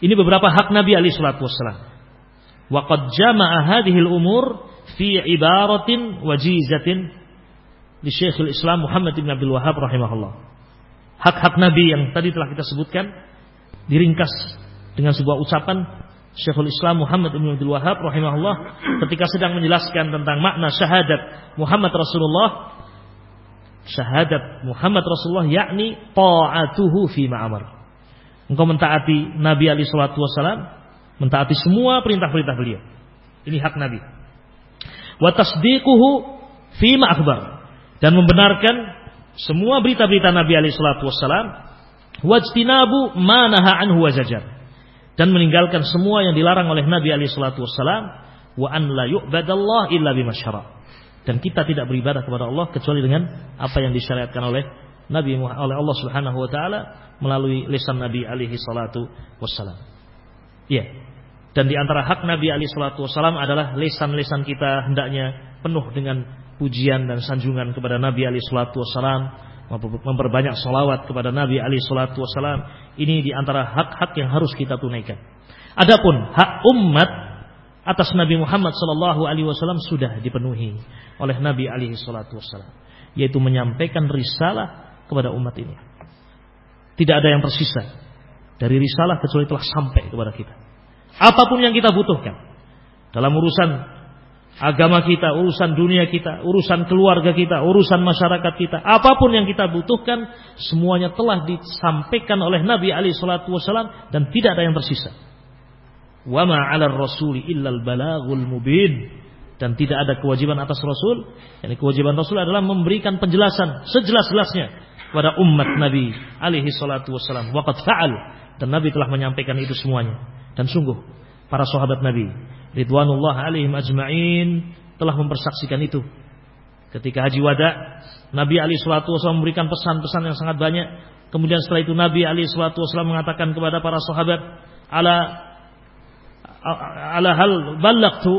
Ini beberapa hak Nabi alaihi salatu wassalam. Wa qad jama'a hadhihi al-umur fi ibaratin wajizatin di Syekhul Islam Muhammad bin Abdul Wahab rahimahullah. Hak-hak Nabi yang tadi telah kita sebutkan diringkas dengan sebuah ucapan Syekhul Islam Muhammad bin Abdul Wahab rahimahullah ketika sedang menjelaskan tentang makna syahadat Muhammad Rasulullah syahadat Muhammad Rasulullah yakni ta'atuhu fi ma'amar. Engkau mentaati Nabi alaihi salatu wasalam mentaati semua perintah-perintah beliau. Ini hak Nabi. Wa tasdiquhu fima akhbar dan membenarkan semua berita-berita Nabi alaihi salatu wassalam wajtinabu ma naha anhu wajajar dan meninggalkan semua yang dilarang oleh Nabi alaihi salatu wassalam wa an la yu'badallah illa bima dan kita tidak beribadah kepada Allah kecuali dengan apa yang disyariatkan oleh Nabi oleh Allah Subhanahu wa taala melalui lisan Nabi alaihi salatu wassalam. Iya. Dan di antara hak Nabi alaihi salatu wassalam adalah lisan-lisan kita hendaknya penuh dengan pujian dan sanjungan kepada Nabi alaihi salatu wassalam, memperbanyak salawat kepada Nabi alaihi salatu wassalam. Ini di antara hak-hak yang harus kita tunaikan. Adapun hak umat atas Nabi Muhammad sallallahu alaihi wasallam sudah dipenuhi oleh Nabi alaihi salatu wasallam yaitu menyampaikan risalah kepada umat ini. Tidak ada yang tersisa dari risalah kecuali telah sampai kepada kita. Apa pun yang kita butuhkan dalam urusan agama kita, urusan dunia kita, urusan keluarga kita, urusan masyarakat kita, apa pun yang kita butuhkan semuanya telah disampaikan oleh Nabi alaihi salatu wasallam dan tidak ada yang tersisa. Wa ma 'alal rasuli illal balagul mubin dan tidak ada kewajiban atas Rasul. Yani kewajiban Rasul adalah memberikan penjelasan sejelas-jelasnya kepada umat Nabi alaihi salatu wassalam. Waqad fa'al dan Nabi telah menyampaikan itu semuanya. Dan sungguh para sahabat Nabi ridwanullah alaihim ajma'in telah mempersaksikan itu. Ketika haji wada, Nabi alaihi salatu wassalam memberikan pesan-pesan yang sangat banyak. Kemudian setelah itu Nabi alaihi salatu wassalam mengatakan kepada para sahabat, "Ala ala hal ballaqtu?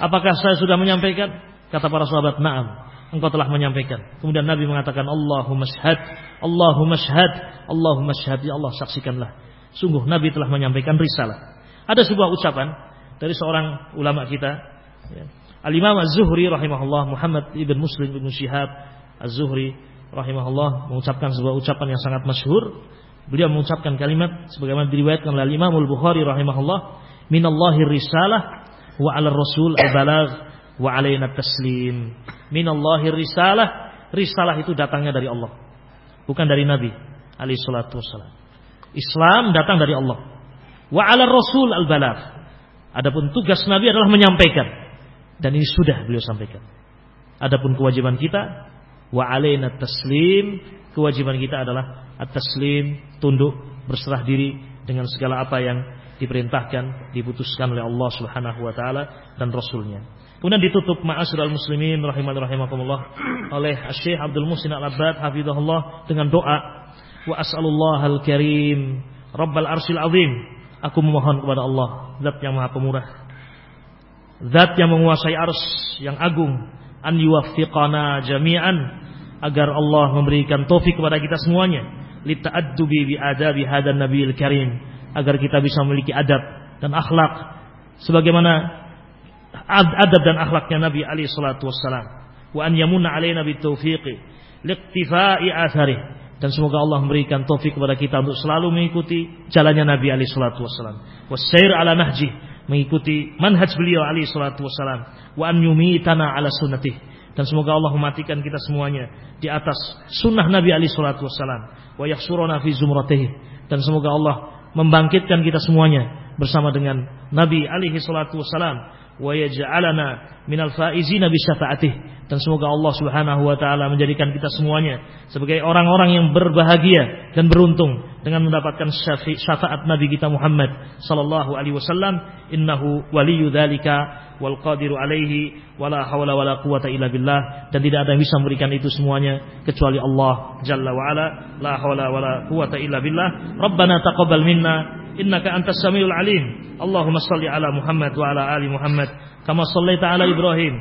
Apakah saya sudah menyampaikan?" Kata para sahabat, "Na'am." engkau telah menyampaikan. Kemudian Nabi mengatakan Allahumma syahad, Allahumma syahad, Allahumma syahad, ya Allah saksikanlah. Sungguh Nabi telah menyampaikan risalah. Ada sebuah ucapan dari seorang ulama kita, ya. Al-Imam Az-Zuhri rahimahullah, Muhammad ibn Muslim ibn Syihab Az-Zuhri rahimahullah mengucapkan sebuah ucapan yang sangat masyhur. Beliau mengucapkan kalimat sebagaimana diriwayatkan oleh Imam Al-Bukhari rahimahullah, "Minallahi risalah wa 'ala rasul al-balagh wa alaina taslim. Minallahi risalah, risalah itu datangnya dari Allah. Bukan dari Nabi alaihi salatu wassalam. Islam datang dari Allah. Wa ala rasul al balagh. Adapun tugas Nabi adalah menyampaikan dan ini sudah beliau sampaikan. Adapun kewajiban kita wa alaina taslim, kewajiban kita adalah at-taslim, tunduk, berserah diri dengan segala apa yang diperintahkan, diputuskan oleh Allah Subhanahu wa taala dan rasulnya. Kemudian ditutup ma'asyiral muslimin rahiman rahimakumullah oleh Syekh Abdul Musin Al-Abbad hafizahullah dengan doa wa as'alullah al-karim rabbal arsyil azim aku memohon kepada Allah zat yang maha pemurah. Zat yang menguasai ars yang agung. An yuwaffiqana jami'an. Agar Allah memberikan taufik kepada kita semuanya. Lita'addubi bi adabi hadan nabiyil karim. Agar kita bisa memiliki adab dan akhlak. Sebagaimana adab dan akhlaknya Nabi alaihi salatu wassalam. Wa an yamunna alaina bitaufiqi liqtifai atharih dan semoga Allah memberikan taufik kepada kita untuk selalu mengikuti jalannya Nabi alaihi salatu wassalam. Wasair ala nahji mengikuti manhaj beliau alaihi salatu wassalam. Wa an yumitana ala sunnatih. Dan semoga Allah mematikan kita semuanya di atas sunnah Nabi alaihi salatu wassalam. Wa yahsuruna fi zumratih. Dan semoga Allah membangkitkan kita semuanya bersama dengan Nabi alaihi salatu wassalam wa minal faizina bi syafaatih. Dan semoga Allah Subhanahu wa taala menjadikan kita semuanya sebagai orang-orang yang berbahagia dan beruntung dengan mendapatkan syafaat Nabi kita Muhammad sallallahu alaihi wasallam. Innahu waliyyu dzalika wal qadiru alaihi wala haula wala quwata illa billah. Dan tidak ada yang bisa memberikan itu semuanya kecuali Allah jalla wa ala la haula wala quwata illa billah. Rabbana taqabbal minna innaka antas samiul alim. Allahumma salli ala Muhammad wa ala ali Muhammad kama sallaita ala Ibrahim.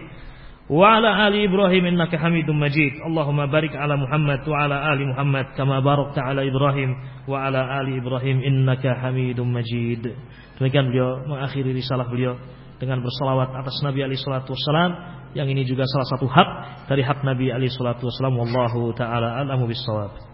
Wa ala ali Ibrahim innaka Hamidum Majid. Allahumma barik ala Muhammad wa ala ali Muhammad kama barakta ala Ibrahim wa ala ali Ibrahim innaka Hamidum Majid. Demikian beliau mengakhiri risalah beliau dengan bersalawat atas Nabi alaihi salatu wasalam yang ini juga salah satu hak dari hak Nabi alaihi salatu wasalam wallahu taala alamu bisawab